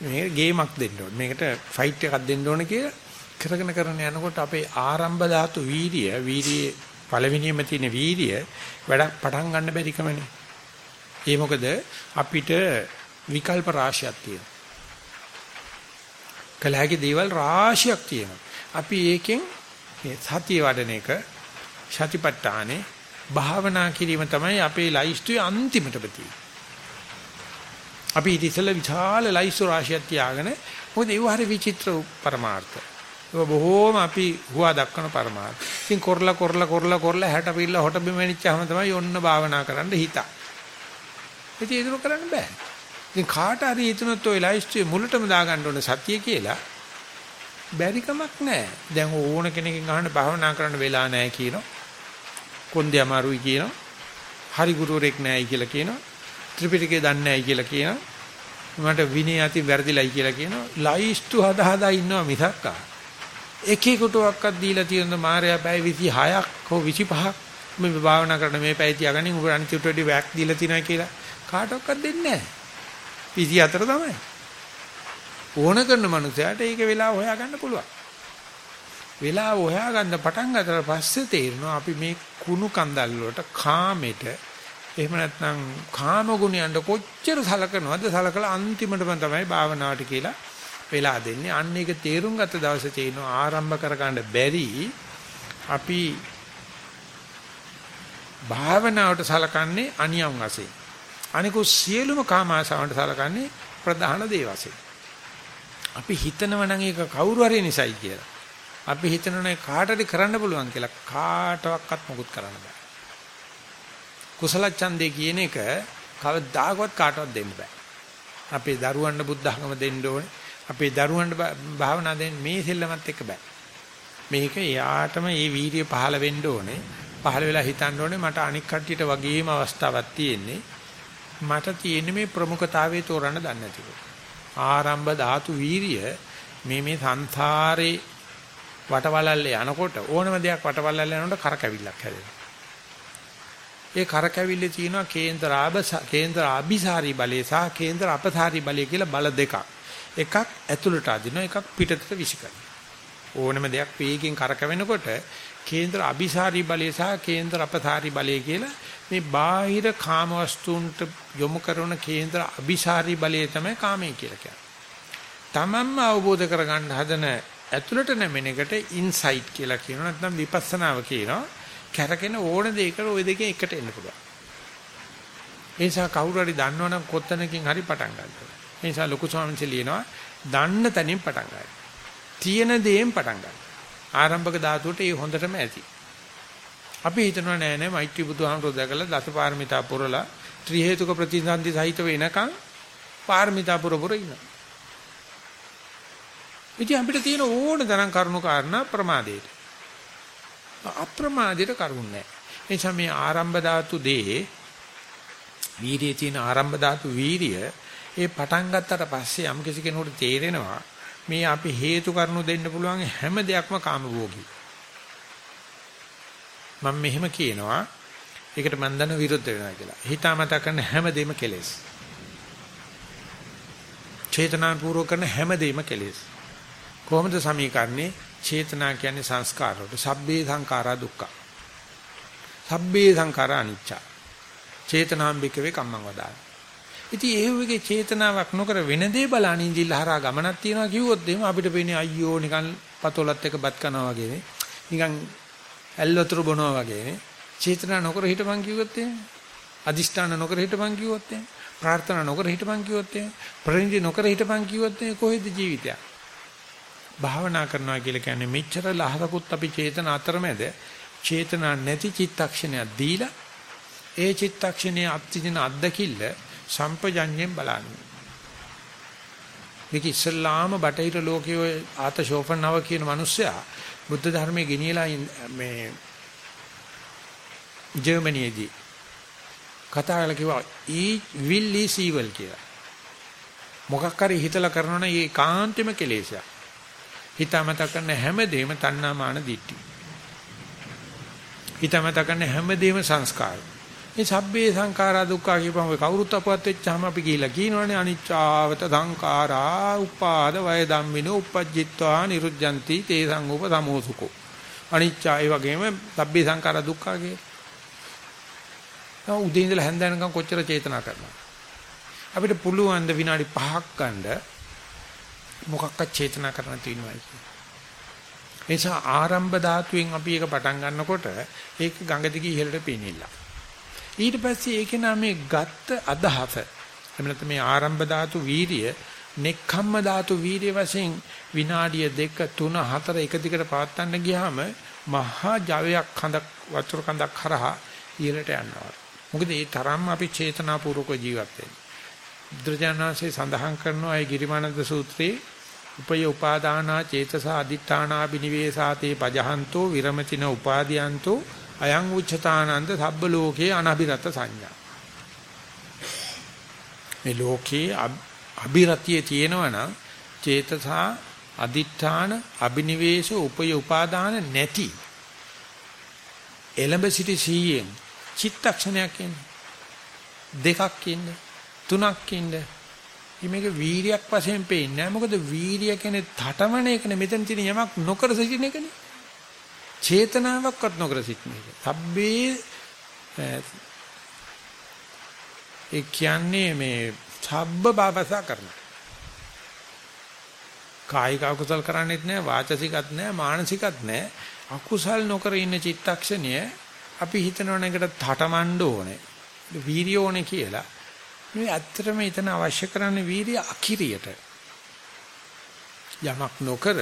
මේක ගේමක් දෙන්න ඕනේ. මේකට ෆයිට් එකක් දෙන්න ඕනේ කියලා කරගෙන කරගෙන යනකොට අපේ ආරම්භ ධාතු වීර්ය වීර්යයේ පළවෙනියම තියෙන වීර්ය වැඩ පටන් ගන්න බැරි කමනේ. ඒ මොකද අපිට විකල්ප රාශියක් තියෙනවා. කලහගේ දේවල් රාශියක් තියෙනවා. අපි ඒකෙන් සතිය වඩන එක සතිපට්ඨානේ භාවනා කිරීම තමයි අපේ ලයිස්ට්ුවේ අන්තිමටම තියෙන්නේ. අපි ඉත ඉස්සෙල්ලා විශාල ලයිස්තු රාශියක් තියාගෙන මොකද ඒව හරි විචිත්‍ර පරමාර්ථ. ඒක බොහෝම අපි හුවා දක්වන පරමාර්ථ. ඉතින් කරලා කරලා කරලා කරලා හැට පිල්ල හොට බිම වෙනිච්චාම තමයි ඔන්න භාවනා කරන්න හිතා. ඉතින් ඒක කරන්න බෑ. ඉතින් කාට හරි හිතුනොත් ඔය ලයිස්ට්ුවේ මුලටම දාගන්න ඕන සතිය කියලා බැරි කමක් නැහැ. දැන් ඕන කෙනකින් අහන්න භාවනා කරන්න වෙලා නැහැ කියනවා. කොන්දේ අමාරුයි කියනවා. හරි ගුරුවරෙක් නැහැයි කියලා කියනවා. ත්‍රිපිටකය දන්නේ නැහැයි කියලා කියනවා. මට විනය අති වැරදිලයි කියලා කියනවා. ලයිස්තු හදා හදා ඉන්නවා මිසක් එකෙකුටවත් දීලා තියෙන මායя පැය 26ක් හෝ 25ක් මේ භාවනා කරන මේ පැය තියාගන්නේ උඹ අනිත් උට වැඩි වැක් දීලා තියනවා කියලා කාටවත් දෙන්නේ නැහැ. 24 තමයි. ඕන කරන මනුස්සයාට ඒක වෙලාව හොයාගන්න පුළුවන්. වෙලාව හොයාගන්න පටන් ගන්නතර පස්සේ තේරෙනවා අපි මේ කුණු කන්දල් වලට කාමෙට එහෙම නැත්නම් කාම ගුණයන්ට කොච්චර සලකනවද සලකලා අන්තිමටම තමයි භාවනාවට කියලා වෙලා දෙන්නේ. අන්න ඒක තේරුම් ගත්ත දවසේ තේිනවා ආරම්භ කරගන්න බැරි අපි භාවනාවට සලකන්නේ අනියම් වශයෙන්. අනිකුත් සියලුම කාම ආසාවන්ට සලකන්නේ ප්‍රධාන දේ වශයෙන්. අපි හිතනව නම් ඒක කවුරු හරි නිසයි කියලා. අපි හිතනනේ කාටද කරන්න පුළුවන් කියලා කාටවත් මොකුත් කරන්න බෑ. කුසල ඡන්දේ කියන එක කවදාකවත් කාටවත් දෙන්න බෑ. අපේ දරුවන්ට බුද්ධ ධර්ම දෙන්න ඕනේ. අපේ දරුවන්ට භාවනා දෙන්න මේ සෙල්ලමත් එක්ක බෑ. මේක යාටම මේ වීර්ය පහළ වෙන්න ඕනේ. පහළ වෙලා හිතන්න ඕනේ මට අනික් කට්ටියට වගේම අවස්ථාවක් තියෙන්නේ. මට තියෙන්නේ මේ ප්‍රමුඛතාවයේ තෝරන්න දන්නේ නැතිව. ආරම්භ ධාතු වීර්ය මේ මේ සංසාරේ වටවලල්ලේ යනකොට ඕනම දෙයක් වටවලල්ලේ යනකොට කරකැවිල්ලක් හැදෙනවා. ඒ කරකැවිල්ලේ තියෙනවා කේන්ද්‍ර ආබ කේන්ද්‍ර අபிසාරී බලය සහ කේන්ද්‍ර අපසාරී බලය කියලා බල දෙකක්. එකක් ඇතුළට අදිනවා එකක් පිටතට විසිකරනවා. ඕනම දෙයක් වේගෙන් කරකවෙනකොට කේන්ද්‍ර අபிසාරී බලය සහ කේන්ද්‍ර අපසාරී බලය කියලා මේ බාහිර කාම වස්තුන්ට යොමු කරන කේන්ද්‍ර අபிසාරී බලය තමයි කාමය කියලා කියන්නේ. තමන්ම අවබෝධ කරගන්න හදන ඇතුළට නැමෙන එකට ඉන්සයිට් කියලා කියනවා නැත්නම් විපස්සනාව කියනවා. කැරකෙන ඕන දෙයකට ওই දෙකෙන් එකට එන්න පුළුවන්. ඒ නිසා කවුරු හරි දන්නවනම් කොත්තනකින් හරි පටන් ගන්නවා. ඒ නිසා ලොකු ස්වාමීන් වහන්සේ ලියනවා දන්න තැනින් පටන් ගන්න. තියෙන දේෙන් පටන් ගන්න. ආරම්භක ධාතුවට ඒ හොඳටම ඇති. අපි හිතනවා නෑ නෑ මෛත්‍රී බුදුහාමුදුරුවෝ දැකලා දසපාරමිතා පුරලා ත්‍රි හේතුක ප්‍රතිසන්දි සහිත වෙනකන් පාරමිතා පුර පුර ඉන්නවා. ඉතින් අපිට තියෙන ඕන තරම් කරුණු කාරණා ප්‍රමාදයට. අප්‍රමාදයට කරුණ නැහැ. ඒ නිසා මේ ආරම්භ ධාතු දේ වීර්යයේ තියෙන ආරම්භ ධාතු වීර්ය ඒ පටන් ගත්තට පස්සේ යම් කිසි කෙනෙකුට තේරෙනවා මේ අපි හේතු කරුණු දෙන්න පුළුවන් හැම දෙයක්ම කාමභෝගී. මම මෙහෙම කියනවා ඒකට මම දන්න විරුද්ධ වෙනවා කියලා. හිතාමතා කරන හැමදේම කෙලෙස්. චේතනාපූර්වක කරන හැමදේම කෙලෙස්. කොහොමද සමීකරණේ? චේතනා කියන්නේ සංස්කාර වලට. සබ්බේ සංඛාරා දුක්ඛ. සබ්බේ සංඛාරා අනිච්ච. චේතනාම්බිකවේ කම්මං වදාන. ඉතින් ඒ වගේ චේතනාවක් නොකර වෙන දේ බලනින් ඉඳිලා හරහා ගමනක් තියනවා කිව්වොත් එහෙම අපිට පේන්නේ අයියෝ නිකන් පතොලත් එක බත් කනවා වගේනේ. නිකන් ඇල් වතුර බොනවා වගේනේ. චේතනා නොකර හිටපන් කිව්වොත් එහෙම. අදිෂ්ඨාන නොකර හිටපන් කිව්වොත් එහෙම. ප්‍රාර්ථනා නොකර හිටපන් කිව්වොත් එහෙම. ප්‍රණිදි නොකර හිටපන් කිව්වොත් එහෙම කොහෙද ජීවිතයක්? භාවනා කරනවා කියලා කියන්නේ මෙච්චර ලහරකුත් අපි චේතන අතරමැද චේතනා නැති චිත්තක්ෂණයක් දීලා ඒ චිත්තක්ෂණයේ අත්දින අත්දකිල්ල සම්පජඤ්ඤයෙන් බලන්නේ. මේක ඉස්ලාම බටහිර ලෝකයේ ආතෂෝෆන්නව කියන මිනිස්සයා බුද්ධ ධර්මයේ ගෙනියලා මේ ජර්මනියේදී කතා කරලා කිව්වා ඊ will is evil කියලා. මොකක් හරි හිතලා කරනවනේ ඒ කාන්තෙම කෙලෙසයක්. හිතාමතා කරන හැමදේම තණ්හා මාන දිට්ඨි. හිතාමතා කරන හැමදේම සංස්කාර. මේ සබ්බේ සංඛාරා දුක්ඛ කියපම කවුරුත් අපවත් වෙච්චාම අපි කියලා කියනවනේ අනිච්චාවත සංඛාරා උපාද වය ධම්මිනෝ uppajjitva niruddhanti te sangup samosukෝ. අනිච්චා ඒ වගේම සබ්බේ සංඛාරා දුක්ඛ කියේ. උදේ ඉඳලා හැන්ද වෙනකම් කොච්චර චේතනා කරනවද? අපිට පුළුවන් ද විනාඩි 5ක් ගන්න මොකක්වත් චේතනා කරන්න තියෙනවා කියන්නේ. ඒ නිසා ආරම්භ ධාතුවෙන් අපි ඒක පටන් ගන්නකොට ඒක ගඟ දිගේ ඉහළට පීනිලා. ඊට පස්සේ ඒකේ නාමේ ගත්ත අදහස එහෙම නැත්නම් මේ ආරම්භ ධාතු වීරිය නෙක්ඛම්ම ධාතු වීරිය වශයෙන් විනාඩිය 2 3 4 එක දිගට පවත්වන්න ගියාම මහා ජවයක් කඳක් වතුර කඳක් හරහා ඉහළට යනවා. මොකද ඒ තරම්ම අපි චේතනාපූර්වක ජීවත් වෙන්නේ. බුද්ධජනනාංශේ සඳහන් කරනවා ඒ ගිරිමානන්ද සූත්‍රයේ උපය උපාදානා චේතස අදිඨානා බිනිවේසාතේ පජහන්තෝ විරමතින උපාදීයන්තෝ අයං උච්චතානන්ද සබ්බ ලෝකේ අනබිරත සංඥා. මේ ලෝකේ අබිරතිය තියෙනවනම් චේතස අදිඨාන අබිනිවේෂ උපය උපාදාන නැති. එළඹ සිටි සීයෙන් චිත්තක්ෂණයක් ඉන්නේ දෙකක් ඉන්නේ තුනක් ඉන්නේ මේක වීරියක් වශයෙන් පේන්නේ නැහැ. මොකද වීරිය කියන්නේ තටමන එකනේ මෙතන තියෙන යමක් නොකර සිටින එකනේ. චේතනාවක්වත් නොකර සිටින එක. සබ්බේ ඒ කියන්නේ මේ සබ්බ බාබසා කරන. කායික අකුසල් කරන්නේත් නැහැ, වාචසිකත් නැහැ, මානසිකත් නැහැ. අකුසල් නොකර ඉන්න චිත්තක්ෂණය අපි හිතනවනේ එකට තටමඬ ඕනේ. වීරිය ඕනේ කියලා. මේ ඇත්තටම එතන අවශ්‍ය කරන්නේ වීරිය අකිරියට. යමක් නොකර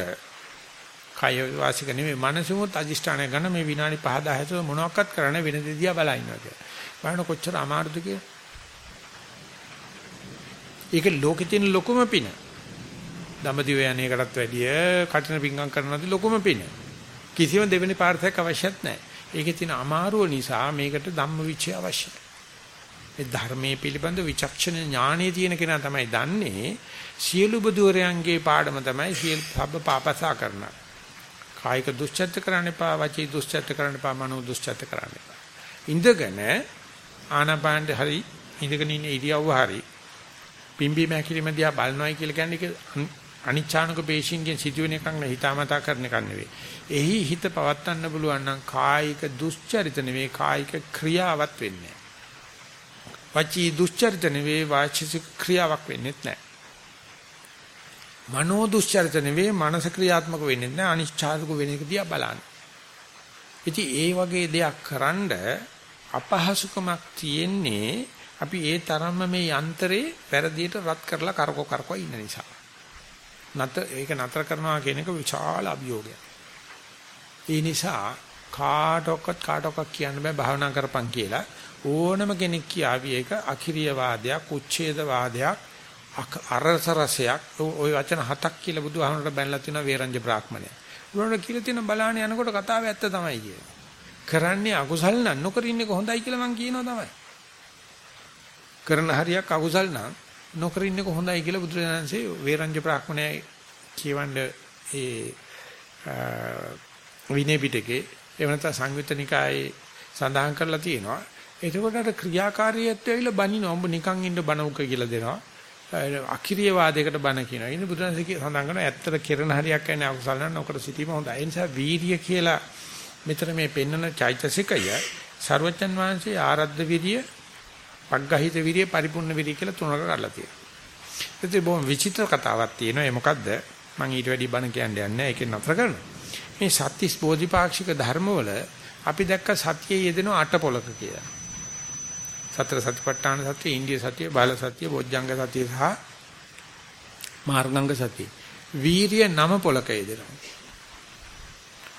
කය වාසික නෙමෙයි මනසමුත් අදිෂ්ඨානය ගන්න මේ විනාඩි 5 10 ඇතුළත මොනවක්වත් කරන්න වෙන දෙදියා බලා ඉන්නවා කියලා. බලන්න කොච්චර අමාරුද කියලා. ඒක ලෝකෙ තියෙන ලොකුම පින. දඹදිව යන්නේ එකටත් වැඩිය කටින පිංගම් කරනවාද ලොකුම පින. කිසිම දෙවෙනි පාර්ථයක් අවශ්‍යත් නැහැ. ඒකේ තියෙන අමාරුව නිසා මේකට ධම්ම විචය අවශ්‍යයි. ඒ ධර්මයේ පිළිබඳ විචක්ෂණ ඥානෙ තියෙන කෙනා තමයි දන්නේ සියලු බුදුරයන්ගේ පාඩම තමයි සියලු සබ්බ පාපසා කරන. කායික දුස්චර්ත කරන්න එපා, වචී දුස්චර්ත කරන්න එපා, මනෝ දුස්චර්ත කරන්න එපා. ඉඳගෙන ආනාපානට හරි ඉඳගෙන ඉන්න ඉරියව්ව හරි පිම්බි මැකිලිම දිහා බලනවායි කියලා කියන්නේ ඒක අනිච්ඡානක පේශින්ගෙන් සිදුවෙන එකක් නෙවෙයි හිතාමතා කරන එකක් නෙවෙයි. එහි හිත පවත්වන්න පුළුවන් නම් කායික දුස්චරිත නෙවෙයි කායික ක්‍රියාවක් වෙන්නේ. වචී දුස්චරිත නෙවෙයි වාචික ක්‍රියාවක් වෙන්නේ නැහැ. මනෝ දුස්චරිත නෙවෙයි මනස ක්‍රියාත්මක වෙන්නේ නැහැ අනිශ්චාදක වෙන එක දිහා බලන්න. ඉතින් ඒ වගේ දෙයක් කරන්ඩ අපහසුකමක් තියෙන්නේ අපි ඒ තරම්ම මේ යන්ත්‍රේ වැරදියට රත් කරලා කරකෝ කරකෝ ඉන්න නිසා. නතර ඒක නතර කරනවා කියන එක විශාල අභියෝගයක්. ඒ නිසා කාටවත් කාටවත් කියන්න බෑ භාවනා කරපන් කියලා. ඕනම කෙනෙක් කියාවි ඒක අකිරිය වාදයක් උච්ඡේද වාදයක් අරස රසයක් ওই වචන හතක් කියලා බුදුහාමරට බැනලා තියෙනවා වේරංජ බ්‍රාහ්මණය. උනට කියලා තියෙන බලාන යනකොට කතාව ඇත්ත තමයි කියන්නේ. කරන්නේ අකුසල් නම් නොකර ඉන්නක හොඳයි කියලා මං කියනවා තමයි. කරන හරියක් අකුසල් නම් නොකර ඉන්නක හොඳයි කියලා බුදුරජාණන්සේ වේරංජ බ්‍රාහ්මණය කියවන්නේ ඒ විනය පිටකේ එවනත සංයුත්ත නිකායේ සඳහන් කරලා තියෙනවා එතකොට අර ක්‍රියාකාරීත්වය ඇවිල්ලා බනින ඔබ නිකන් ඉන්න බණුක කියලා දෙනවා. අකිරිය වාදයකට බණ කියනවා. ඉතින් බුදුරජාණන්සේ සඳහන් කරනවා ඇත්තට කෙරෙන හරියක් කියන්නේ අකුසල නම් නොකර සිටීම හොඳයි. ඒ නිසා වීරිය කියලා මෙතන මේ පෙන්වන චෛතසිකය ਸਰවචන් වහන්සේ ආරද්ධ විරිය, පග්ගහිත විරිය, පරිපූර්ණ විරිය කියලා තුනක කරලා තියෙනවා. ඒකේ බොහොම විචිත්‍ර කතාවක් තියෙනවා. ඒ මොකද්ද? මම ඊට වැඩි බණ කියන්නේ නැහැ. ඒකෙන් නතර කරනවා. මේ සත්‍තිස් බෝධිපාක්ෂික ධර්මවල අපි දැක්ක සතියේ යෙදෙන අට පොලක කියලා. සතර සතිපට්ඨාන සතිය, ඉන්දිය සතිය, බාල සතිය, බොජ්ජංග සතිය සහ මාර්ගංග සතිය. වීරිය නම පොලක යෙදෙනවා.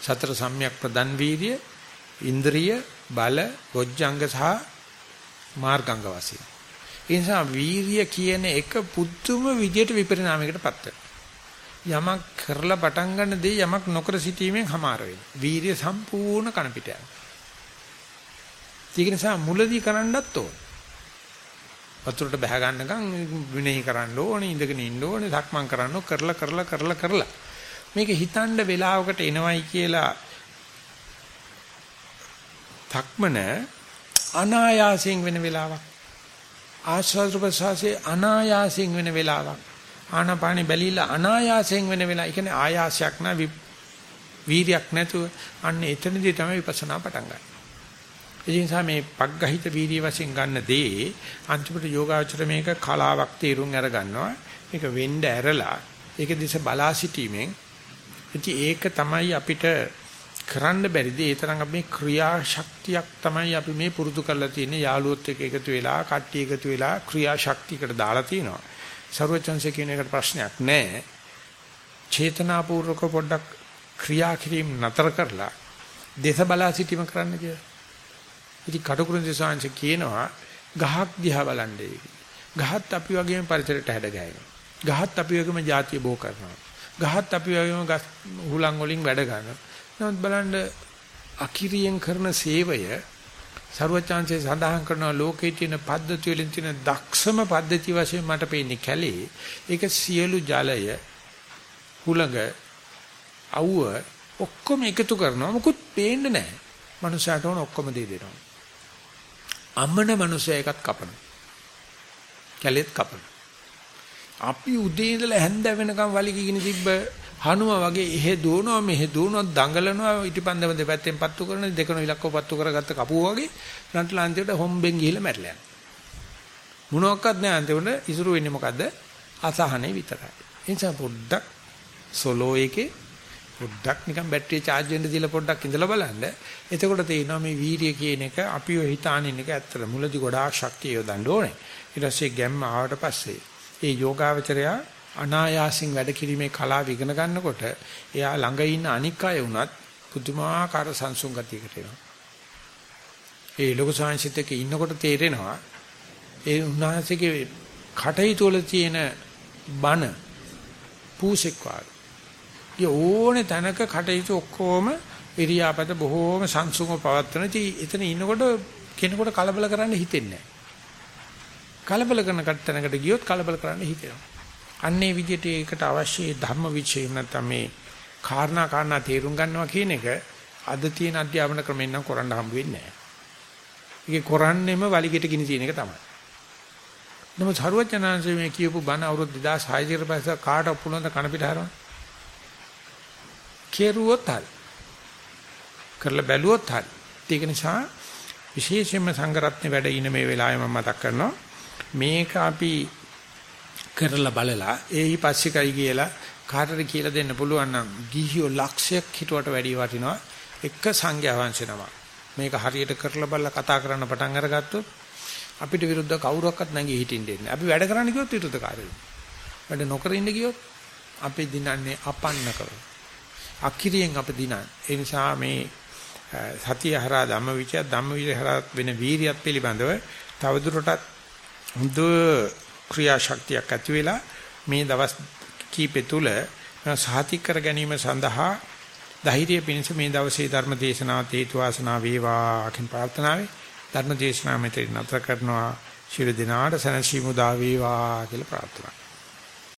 සතර සම්‍යක් ප්‍රදන් වීරිය, ඉන්ද්‍රිය, බල, බොජ්ජංග සහ මාර්ගංග වශයෙන්. ඒ නිසා වීරිය කියන එක පුදුම විදියට විපරිණාමයකටපත් වෙනවා. යමක් කරලා පටන් ගන්න දේ යමක් නොකර සිටීමෙන් හමාර වෙනවා. වීරිය සම්පූර්ණ කණ පිට යනවා. ඒක නිසා මුලදී කරන්නත් ඕන. වතුරට බහ ගන්නකම් විනය කරන්න ඕනේ, ඉඳගෙන ඉන්න ඕනේ, සක්මන් කරන්න කරලා කරලා කරලා කරලා. මේක හිතන්න වෙලාවකට එනවයි කියලා තක්මන අනායාසයෙන් වෙන වෙලාවක්. ආස්වාද ප්‍රසවාසයේ අනායාසයෙන් වෙන වෙලාවක්. ආනාපානෙ බැලිලා අනායාසයෙන් වෙන වෙලාව. ඒ කියන්නේ ආයාසයක් නැ වීරියක් නැතුව අන්න එතනදී තමයි විපස්සනා පටන් ගන්න. ඒ නිසා මේ පග්ගහිත වීර්ය වශයෙන් ගන්න දේ අන්තිමට යෝගාචර මේක කලාවක් තීරුම් අර ගන්නවා. මේක වෙන්න ඇරලා ඒක දිහා බලා සිටීමෙන් ඉතින් ඒක තමයි අපිට කරන්න බැරිද ඒ තරම් අපි මේ ක්‍රියාශක්තියක් තමයි අපි මේ පුරුදු කරලා තියෙන්නේ යාළුවොත් එක්ක එකතු වෙලා කට්ටිය එකතු වෙලා ක්‍රියාශක්තියකට දාලා තිනවා. ਸਰවචන්සේ කියන එකට ප්‍රශ්නයක් නැහැ. චේතනාපූර්වක පොඩ්ඩක් ක්‍රියා කිරීම නතර කරලා දේශ බලා සිටීම කරන්න කියලා. ඉතින් කටුකුරුන්දේ සාංශ කියනවා ගහක් දිහා බලන්නේ ගහත් අපි වගේම පරිසරයට හැඩගැහෙනවා. ගහත් අපි වගේම ಜಾතිය බෝ කරනවා. ගහත් අපි වගේම ගස් හුලං වලින් වැඩ ගන්නවා. නමුත් බලන්න අකිරියෙන් කරන සේවය ਸਰවචාන්සේ සඳහන් කරන ලෝකයේ තියෙන පද්ධති වලින් තියෙන දක්ෂම පද්ධති වශයෙන් මට පේන්නේ කැලේ. ඒක සියලු ජලය හුලඟ අවුව ඔක්කොම එකතු කරනවා. මොකුත් පේන්නේ නැහැ. මනුෂයාට ඕන ඔක්කොම දේ දෙනවා. අම්මන මනුස්සයා එකත් කපනවා. කැලෙත් කපනවා. අපි උදේ ඉඳලා හැන්ද වෙනකම් වලිගිගෙන තිබ්බ හනුම වගේ එහෙ දුවනවා මෙහෙ දුවනවා දඟලනවා ඉටිපන්දම දෙපැත්තෙන් පත්තු කරන දෙකන ඉලක්කව පත්තු කරගත්ත කපුව වගේ රන්ට්ලා අන්තිමට හොම්බෙන් ගිහිල්ලා මැරලා යනවා මොනවත් නැහැ අන්තිමට ඉසුරු වෙන්නේ මොකද්ද අසහනේ විතරයි ඒ නිසා පොඩ්ඩක් සොලෝ එකේ පොඩ්ඩක් නිකන් බැටරිය charge වෙන්න දීලා පොඩ්ඩක් ඉඳලා බලන්න එතකොට තේරෙනවා මේ වීර්ය කියන එක අපිව හිතානින් එක ඇත්තට මුලදි ගොඩාක් ශක්තිය යොදන්න ඕනේ ඊට පස්සේ ගැම්ම ආවට පස්සේ ඒ යෝගාවචරයා අනායාසින් වැඩ කිරීමේ කලාව ඉගෙන ගන්නකොට එයා ළඟ ඉන්න අනික් අය වුණත් පුදුමාකාර සංසුන් ගතියකට එනවා. ඒ ලෝක සාංශිත එක්ක ඉන්නකොට තේරෙනවා ඒ උන්වහන්සේගේ කටයුතු වල තියෙන බන පූසෙක් වාගේ. ඕනේ තැනක කටයුතු ඔක්කොම ඉරියාපත බොහෝම සංසුන්ව පවත්වන. ඉතින් එතන ඉන්නකොට කෙනෙකුට කලබල කරන්න හිතෙන්නේ නැහැ. කලබල කරන තැනකට ගියොත් කලබල කරන්න හිතෙනවා. අන්නේ විදිහට ඒකට අවශ්‍ය ධර්ම විචය නැත්නම් මේ කාරණා කාරණා තේරුම් ගන්නවා කියන එක අද තියෙන අධ්‍යාපන ක්‍රමෙන් නම් කරන්න හම්බ වෙන්නේ නැහැ. ඒක කරන්නේම වලිගෙට ගිනි තියෙන එක තමයි. නමුත් සරුවචනාංශයේ මේ කියපු බණ අවුරුදු 2600 කට පස්සේ කාට පුළුවන් ද කන පිට හරවන්න? කෙරුවොත් හරි. කරලා බැලුවොත් හරි. ඒක නිසා විශේෂයෙන්ම සංගරත්න වැඩ ඉන මේ වෙලාවේ මම මතක් කරනවා මේක අපි කරලා බලලා ඒයි පස්සේකයි කියලා කාටද කියලා දෙන්න පුළුවන් නම් ගිහියෝ ලක්ෂයක් හිතුවට වැඩි වටිනවා එක සංඝයා වංශනම මේක හරියට කරලා බලලා කතා කරන්න පටන් අරගත්තොත් අපිට විරුද්ධ කවුරක්වත් නැගී හිටින්න දෙන්නේ. අපි වැඩ කරන්න කිව්වොත් විරුද්ධකාරයෝ. වැඩ නොකර ඉන්න ගියොත් අපි දිනන්නේ අපන්න කරමු. අකිරියෙන් අපි දිනන. ඒ නිසා මේ සතිය හරහා ධම්මවිචය ධම්මවිචය හරහා වෙන වීරියත් පිළිබඳව තවදුරටත් හොඳ ක්‍රියාශක්තියක් ඇති වෙලා මේ දවස් කීපෙ තුල සාතික කර ගැනීම සඳහා ධෛර්යය පිණිස මේ දවසේ ධර්ම දේශනාව හේතු වාසනා වේවා කියන ප්‍රාර්ථනාවයි. ධර්ම දේශනාව මෙතන නතර කරනවා. ශිර දිනාට සනසීමු දා වේවා කියලා ප්‍රාර්ථනා